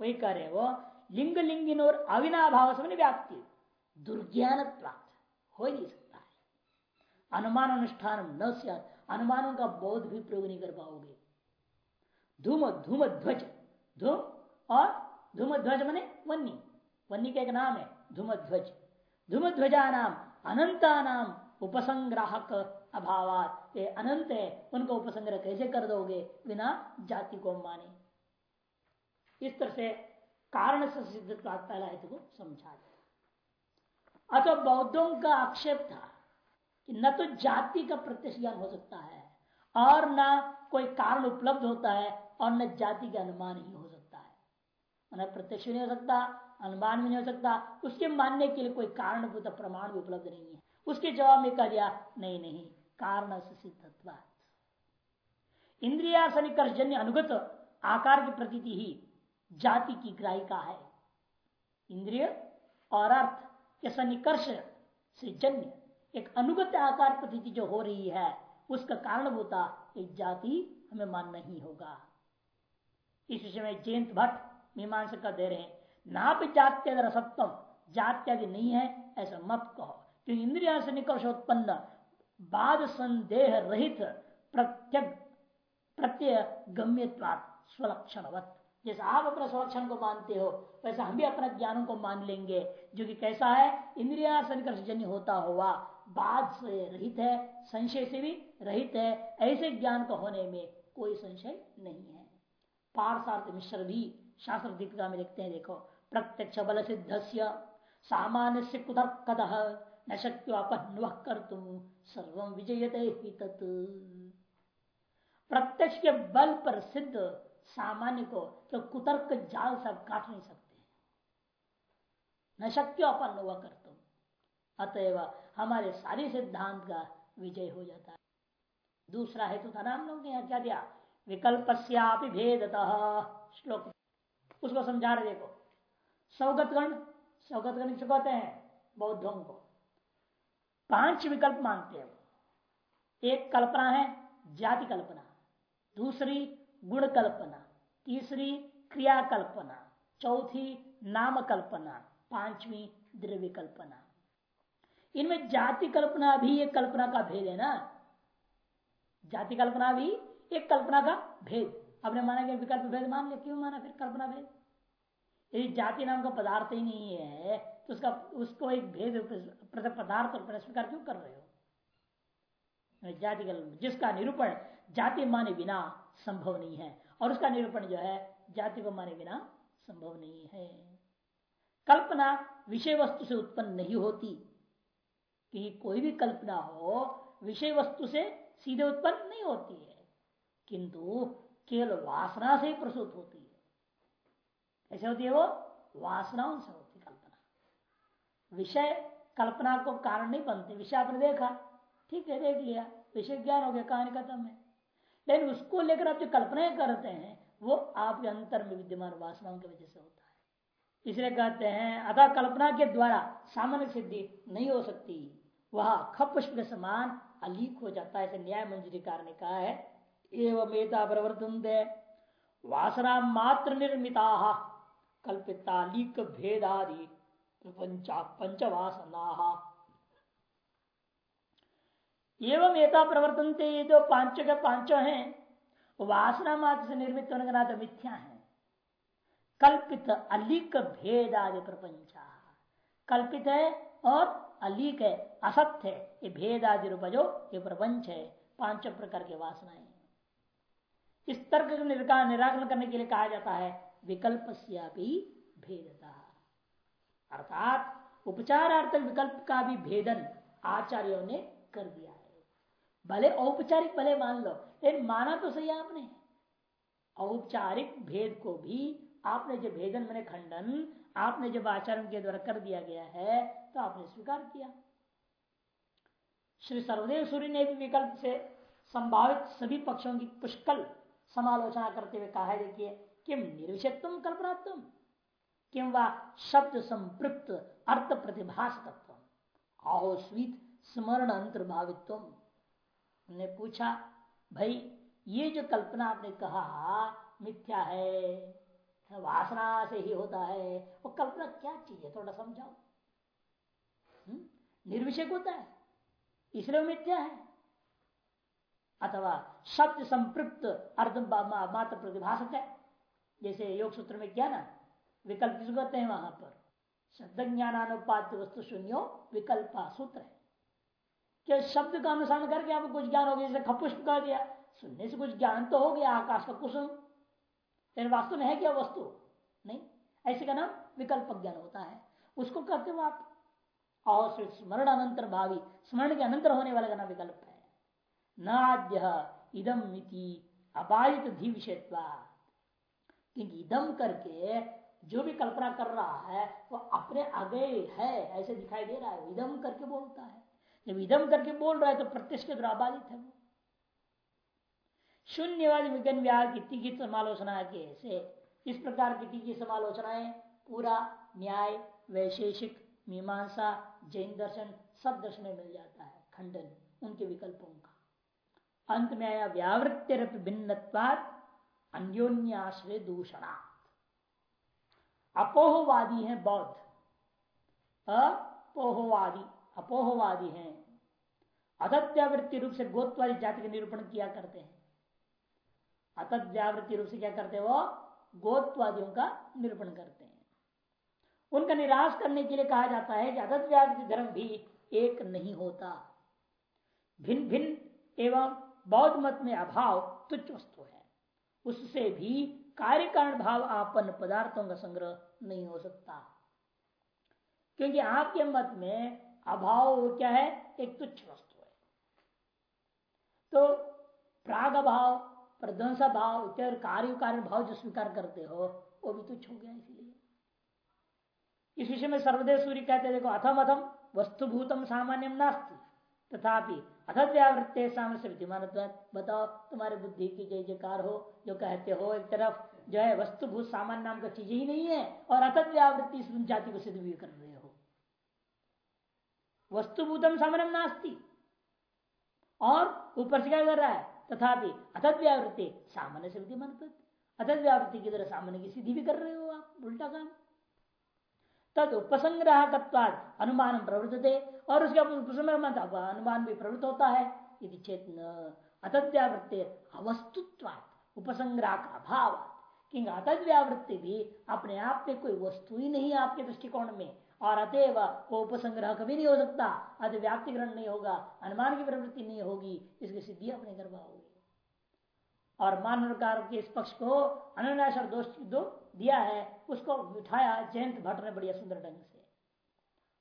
वही कह रहे वो लिंग लिंगिन और अविनाभाव से व्याप्ति। दुर्ज्ञान प्राप्त हो ही नहीं सकता है। अनुमान अनुष्ठान न अनुमानों का बोध भी प्रयोग नहीं कर पाओगे। धूम धूम ध्वज धूम और धूम ध्वज मने वन्नी वन्नी का एक नाम है धूम ध्वज धूम ध्वजा नाम अनंता नाम उपसंग्राहक अभाव ये अनंत है, उनको उपसंग्रह कैसे कर दोगे? बिना जाति को माने। इस तरह से कारण से सिद्ध पहला हेतु को समझा दिया। अतः बौद्धों का आक्षेप था कि न तो जाति का प्रत्यक्ष ज्ञान हो सकता है, और न कोई कारण उपलब्ध होता है, और न जाति का अनुमान ही हो सकता है। प्रत्यक्ष नहीं हो सकता अनुमान भी नहीं हो सकता। उसके मानने के लिए कोई कारण प्रमाण भी उपलब्ध नहीं है। उसके जवाब में कह दिया नहीं नहीं, कारण सिद्धत्व इंद्रिया जन्य अनुगत आकार की प्रतीति ही जाति की ग्राहिका है। इंद्रिय और अर्थ के सनिकर्ष से जन्य एक अनुगत आकार प्रतीति जो हो रही है, उसका कारण होता एक जाति हमें मानना ही होगा। इस विषय में जयंत भट्ट मीमांसा का दे रहे हैं। ना जात्य जात्यादि नहीं है, ऐसा मत कहो। क्योंकि इंद्रिया से निकर्ष उत्पन्न, बाद संदेह रहित प्रत्यग प्रत्यय गम्यवाद स्वलक्षणवत। जैसे आप अपने स्वलक्षण को मानते हो, वैसे हम भी अपने ज्ञानों को मान लेंगे, जो कि कैसा है? इंद्रिया संकर्ष जन्य होता हुआ, बाद से रहित है, संशय से भी रहित है, ऐसे ज्ञान को होने में कोई संशय नहीं है। पार्थ मिश्र भी शास्त्र दीपिका में लिखते हैं, देखो प्रत्यक्ष बल सिद्ध सामान्य से कुतर्क न शक्योपन्व कर तुम सर्व विजयते ही तत् प्रत्यक्ष के बल पर सिद्ध सामान्य को तो कुतर्क जाल सब काट नहीं सकते। न शक्यो शक्योपन्व कर तुम अतएव हमारे सारे सिद्धांत का विजय हो जाता है। दूसरा हेतु था ना हम लोग यहाँ क्या दिया विकल्प श्लोक। उसको समझा रहे देखो। सौगतगण सौगतगण कहते हैं? बौद्धों को। पाँच विकल्प मानते हैं एक कल्पना है, जाति कल्पना। दूसरी, गुण कल्पना। तीसरी, क्रिया कल्पना। चौथी, नाम कल्पना। पांचवी, द्रव्य कल्पना। इनमें जाति कल्पना भी एक कल्पना का भेद है ना? जाति कल्पना भी एक कल्पना का भेद। आपने माना कि विकल्प भेद मान लिया? क्यों माना फिर कल्पना भेद? यदि जाति नाम का पदार्थ ही नहीं है तो उसका, उसको एक भेद पदार्थ और स्वीकार क्यों कर रहे हो? जाति जिसका निरूपण जाति माने बिना संभव नहीं है, और उसका निरूपण जो है, जाति को माने बिना संभव नहीं है। कल्पना विषय वस्तु से उत्पन्न नहीं होती। कि कोई भी कल्पना हो, विषय वस्तु से सीधे उत्पन्न नहीं होती है, किंतु केवल वासना से ही प्रसूत होती है कैसे होती है वो वासनाओं से होती कल्पना। विषय कल्पना को कारण नहीं बनते। विषय आपने देखा, ठीक है, देख लिया। विषय ज्ञान हो गया, कहानी खत्म है। लेकिन उसको लेकर आप जो कल्पनाएँ करते हैं, वो आपके अंतर में विद्यमान वासनाओं की वजह से होता है। इसलिए कहते हैं, अतः कल्पना के द्वारा सामान्य सिद्धि नहीं हो सकती। वह खपुष्प के समान अलीक हो जाता है। ऐसे न्याय मंजूरीकार ने कहा है। एवं वासना मात्र निर्मिता। कल्पिता लीक भेदादि पंचा पंचवासना। एवं एता प्रवर्तन ये जो पाँच के पाँचों हैं वासना मात्र से निर्मित होने का नाम मिथ्या है। कल्पित अलीक भेद आदि प्रपंच। कल्पित है और अलीक है, असत्य है, ये भेद आदि रूप जो, ये प्रपंच है, पाँच प्रकार के वासनाएँ। इस तर्क निराकरण करने के लिए कहा जाता है विकल्प भेदता। अर्थात उपचारार्थक विकल्प का भी भेदन आचार्यों ने कर दिया है। भले औपचारिक भले मान लो, लेकिन माना तो सही आपने। औपचारिक भेद को भी आपने जो भेदन मैंने खंडन, आपने जब आचरण के द्वारा कर दिया गया है तो आपने स्वीकार किया। श्री सर्वदेव सूर्य ने भी विकल्प से संभावित सभी पक्षों की पुष्कल समालोचना करते हुए कहा है, देखिए किम निर्विषत्व कल्पनात्म किम व शब्द संपृक्त अर्थ प्रतिभास तत्व आहो स्वीत स्मरण अंतर्भावित्व ने पूछा, भाई, ये जो कल्पना आपने कहा, मिथ्या है? वासना से ही होता है? वो कल्पना क्या चीज़ है? थोड़ा समझाओ। हम्म? निर्विषय होता है। इसलिए मिथ्या है। अथवा शब्द संपृक्त अर्ध मात्र प्रतिभाषक है। जैसे योग सूत्र में क्या ना विकल्प कहते हैं वहाँ पर? शब्द ज्ञानानुपात वस्तु शून्यो, विकल्प सूत्र है। क्या शब्द का अनुसरण करके आपको कुछ ज्ञान हो गया? जैसे खपुष्प कर दिया सुनने से कुछ ज्ञान तो हो गया, आकाश का कुसुम। लेकिन वास्तव में है क्या वस्तु? नहीं। ऐसे का नाम विकल्प ज्ञान होता है। उसको कहते हो आप। और स्मरण अनंतर भावी, स्मरण के अनंतर होने वाले का नाम विकल्प है। नाद्य इदम मिति अबाधित धी क्योंकि इदम करके जो भी कल्पना कर रहा है, वो अपने आगे है, ऐसे दिखाई दे रहा है। इदम करके बोलता है। जब इदम करके बोल रहा है तो प्रत्यक्ष के द्वारा बाधित है वो। शून्यवादी विज्ञान व्याह की की समालोचना के से इस प्रकार की की समालोचनाएँ, पूरा न्याय, वैशेषिक, मीमांसा, जैन दर्शन, सब दर्शन में मिल जाता है, खंडन, उनके विकल्पों का। अंत में आया व्यावृत्तिर भिन्न अन्योन्याश्रय दूषणा अपोहवादी हैं बौद्ध। अपोहवादी अपोहवादी हैं। अतत्यावृत्ति रूप से गोत्वादी जाति का निरूपण किया करते हैं। अतत्यावृत्ति रूप से क्या करते हैं वो? गोत्वादियों का निरूपण करते हैं। उनका निराश करने के लिए कहा जाता है कि अतत्व्यावृत्ति धर्म भी एक नहीं होता। भिन्न भिन्न एवं बौद्ध मत में अभाव तुच्छ वस्तु है। उससे भी कार्य कारण भाव आपन पदार्थों का संग्रह नहीं हो सकता। क्योंकि आपके मत में अभाव क्या है? एक तुच्छ वस्तु है। तो प्राग भाव प्रध्वंसा भाव इत्यादि कार्य कारण भाव जो स्वीकार करते हो, वो भी तुच्छ हो गया इसलिए। इस विषय में सर्वदेव सूर्य कहते देखो, अथम अथम, वस्तुभूतम सामान्य नास्ती। तथापि अथत व्यावृत्ते सामने विद्यमान बताओ तुम्हारे बुद्धि की जय जयकार हो, जो कहते हो एक तरफ़, जो है वस्तुभूत सामान्य नाम का चीज़ ही नहीं है, और अथत व्यावृत्ति जाति को सिद्ध भी कर रहे हो। वस्तुभूतम सामान्य नास्ती। और ऊपर से क्या कर रहा है? तथापि अथत व्यावृत्ति सामान्य से विद्यमान अतव्यावृत्ति की तरह सामान्य की सिद्धि भी कर रहे हो आप, उल्टा काम। तद उपसंग्राहकत्वाद अनुमान प्रवृत्त और उसके उपसंग्रह अनुमान भी प्रवृत्त होता है। यदि चेत अतद्व्यावृत्ति अवस्तुत्वाद उपसंग्रह का अभाव क्योंकि अतद्व्यावृत्ति भी अपने आप में कोई वस्तु ही नहीं आपके दृष्टिकोण में, और अतएव वो उपसंग्रह कभी नहीं हो सकता। अत व्याप्ति ग्रहण नहीं होगा अनुमान की प्रवृत्ति नहीं होगी, इसकी सिद्धि अपने गर्भा होगी। और मानवकार के इस पक्ष को अनन्यास दोष दो दिया है, उसको उठाया जयंत भट्ट ने बढ़िया सुंदर ढंग से।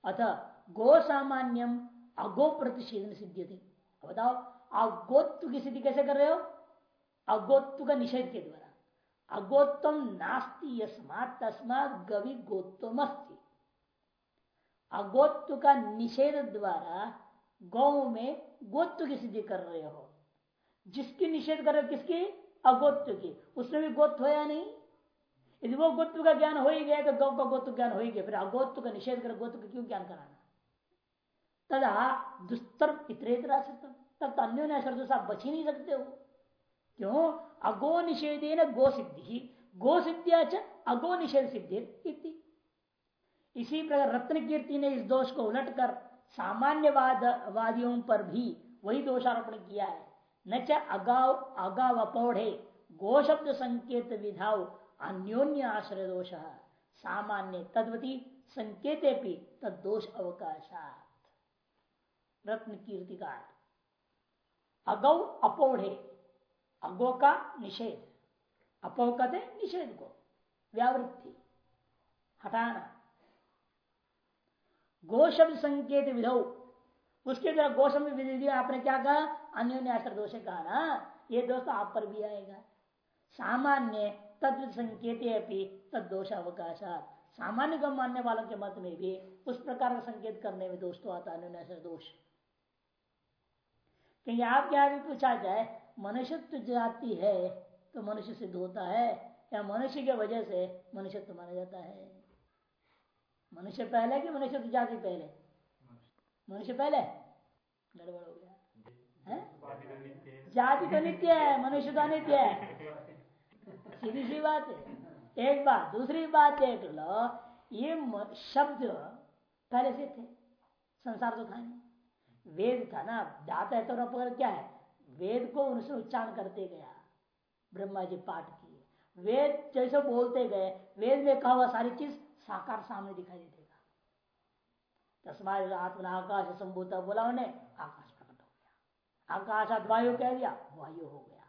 अतः गो सामान्यम अगो प्रतिषेधन सिद्धि थी बताओ अगोत्व की सिद्धि कैसे कर रहे हो? अगोत्व का निषेध के द्वारा। अगोत्तम नास्ति, यस्मात तस्मात गवि गोत्वम अगोत्व का निषेध द्वारा गौ में गोत्व की सिद्धि कर रहे हो। जिसकी निषेध कर रहे हो, किसकी? अगोत्व की। उसमें भी गोत्व या नहीं? यदि वो गोत्व का ज्ञान हो ही गया तो गौ का गोत्व ज्ञान हो ही गया। फिर अगोत्व का निषेध कर गोत्व का क्यों ज्ञान कराना? तदा दुस्तर इतरेतरा तब तो अन्य शब्द आप बच ही नहीं सकते हो। क्यों? अगो निषेध गो सिद्धि गो सिद्धिया च अगो निषेध सिद्धि इसी प्रकार रत्न कीर्ति ने इस दोष को उलटकर सामान्यवाद, वादियों पर भी वही दोषारोपण किया है। न च अगाव अगाव अपौढ़े गो शब्द संकेत विधाओ अन्योन्य आश्रय दोष। सामान्य तद्वती संकेते भी तद दोष अवकाशात। रत्न कीर्तिकार अगौ अपोढ़े अगो का निषेध। अपो कहते निषेध को। व्यावृत्ति। हटाना। गो शब्द संकेत विधो। उसके द्वारा गो शब्द विधि आपने क्या कहा? अन्योन्य आश्रय दोष कहा ना? ये दोष तो आप पर भी आएगा। सामान्य तत्व संकेत अपनी तद दोष अवकाशात सामान्य को मानने वालों के मत में भी उस प्रकार का संकेत करने में दोष तो आता है। दोष। क्योंकि आपके आगे पूछा जाए, मनुष्यत्व जाति है तो मनुष्य सिद्ध होता है। या मनुष्य के वजह से मनुष्यत्व माना जाता है। मनुष्य पहले कि मनुष्य जाति पहले? मनुष्य पहले? गड़बड़ हो गया। है? जाति तो नित्य है, मनुष्य तो नित्य है। सीधी सी बात है। एक बात, दूसरी बात देख लो, ये शब्द पहले से थे, संसार तो था नहीं। वेद था ना जाता है तो क्या है? वेद को उनसे उच्चारण करते गया, ब्रह्मा जी पाठ किए। वेद जैसे बोलते गए, वेद में कहा हुआ सारी चीज़ साकार सामने दिखाई देगा। आत्मा आकाश संभूत बोला उन्हें, आकाश प्रकट हो गया। आकाश वायु कह दिया, वायु हो गया।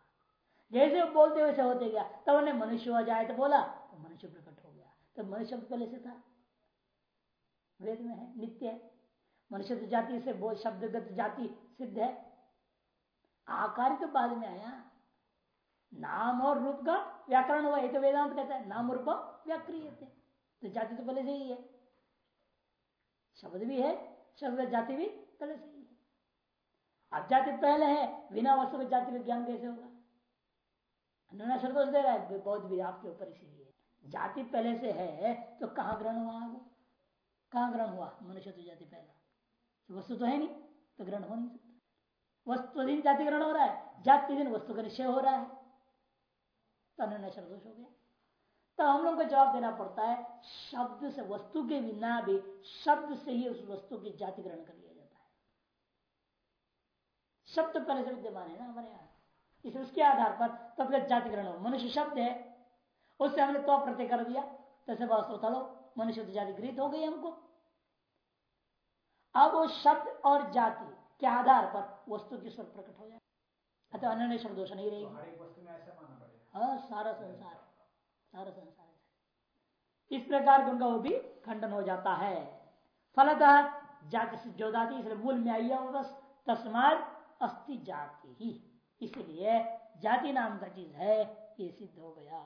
जैसे बोलते वैसे होते गया, तब उन्हें मनुष्य हो जाए तो बोला तो मनुष्य प्रकट हो गया। तो मनुष्य पहले से था। वेद में है, नित्य है। मनुष्य जाति से बोध शब्दगत जाति सिद्ध है। आकार तो बाद में आया, नाम और रूप का व्याकरण हुआ तो वेदांत कहता है, नाम रूप व्याक्रिय तो जाति तो पहले से ही है। शब्द भी है, शब्द जाति भी पहले से ही है। अब जाति पहले है, बिना वस्तु जाति का ज्ञान कैसे होगा? अन्य संतोष दे रहा है बहुत भी आपके ऊपर इसीलिए जाति पहले से है तो कहाँ ग्रहण हुआ कहाँ ग्रहण हुआ? मनुष्य तो जाति पहला। वस्तु तो है नहीं तो ग्रहण हो नहीं सकता। वस्तु दिन जाति ग्रहण हो रहा है, जाति दिन वस्तु का निश्चय हो रहा है। तो अन्य संतोष हो गया। तो हम लोग को जवाब देना पड़ता है, शब्द से वस्तु के बिना भी, शब्द से ही उस वस्तु की जाति ग्रहण कर लिया जाता है। शब्द पहले से विद्यमान है ना हमारे यहाँ। इस उसके आधार पर तब जाति ग्रहण हो। मनुष्य शब्द है, उससे हमने तो प्रत्यय कर दिया, तैसे थलो मनुष्य तो जाति गृहित हो गई हमको। अब वो शब्द और जाति के आधार पर वस्तु की स्वर प्रकट हो जाए अतः अन्य शब्द दोष नहीं रहेगी। हाँ सारा संसार सारा संसार इस प्रकार उनका वो भी खंडन हो जाता है। फलतः जाति से जो जाति इसलिए मूल में आई है बस तस्मात अस्थि जाति ही। इसलिए जाति नाम का चीज़ है ये सिद्ध हो गया।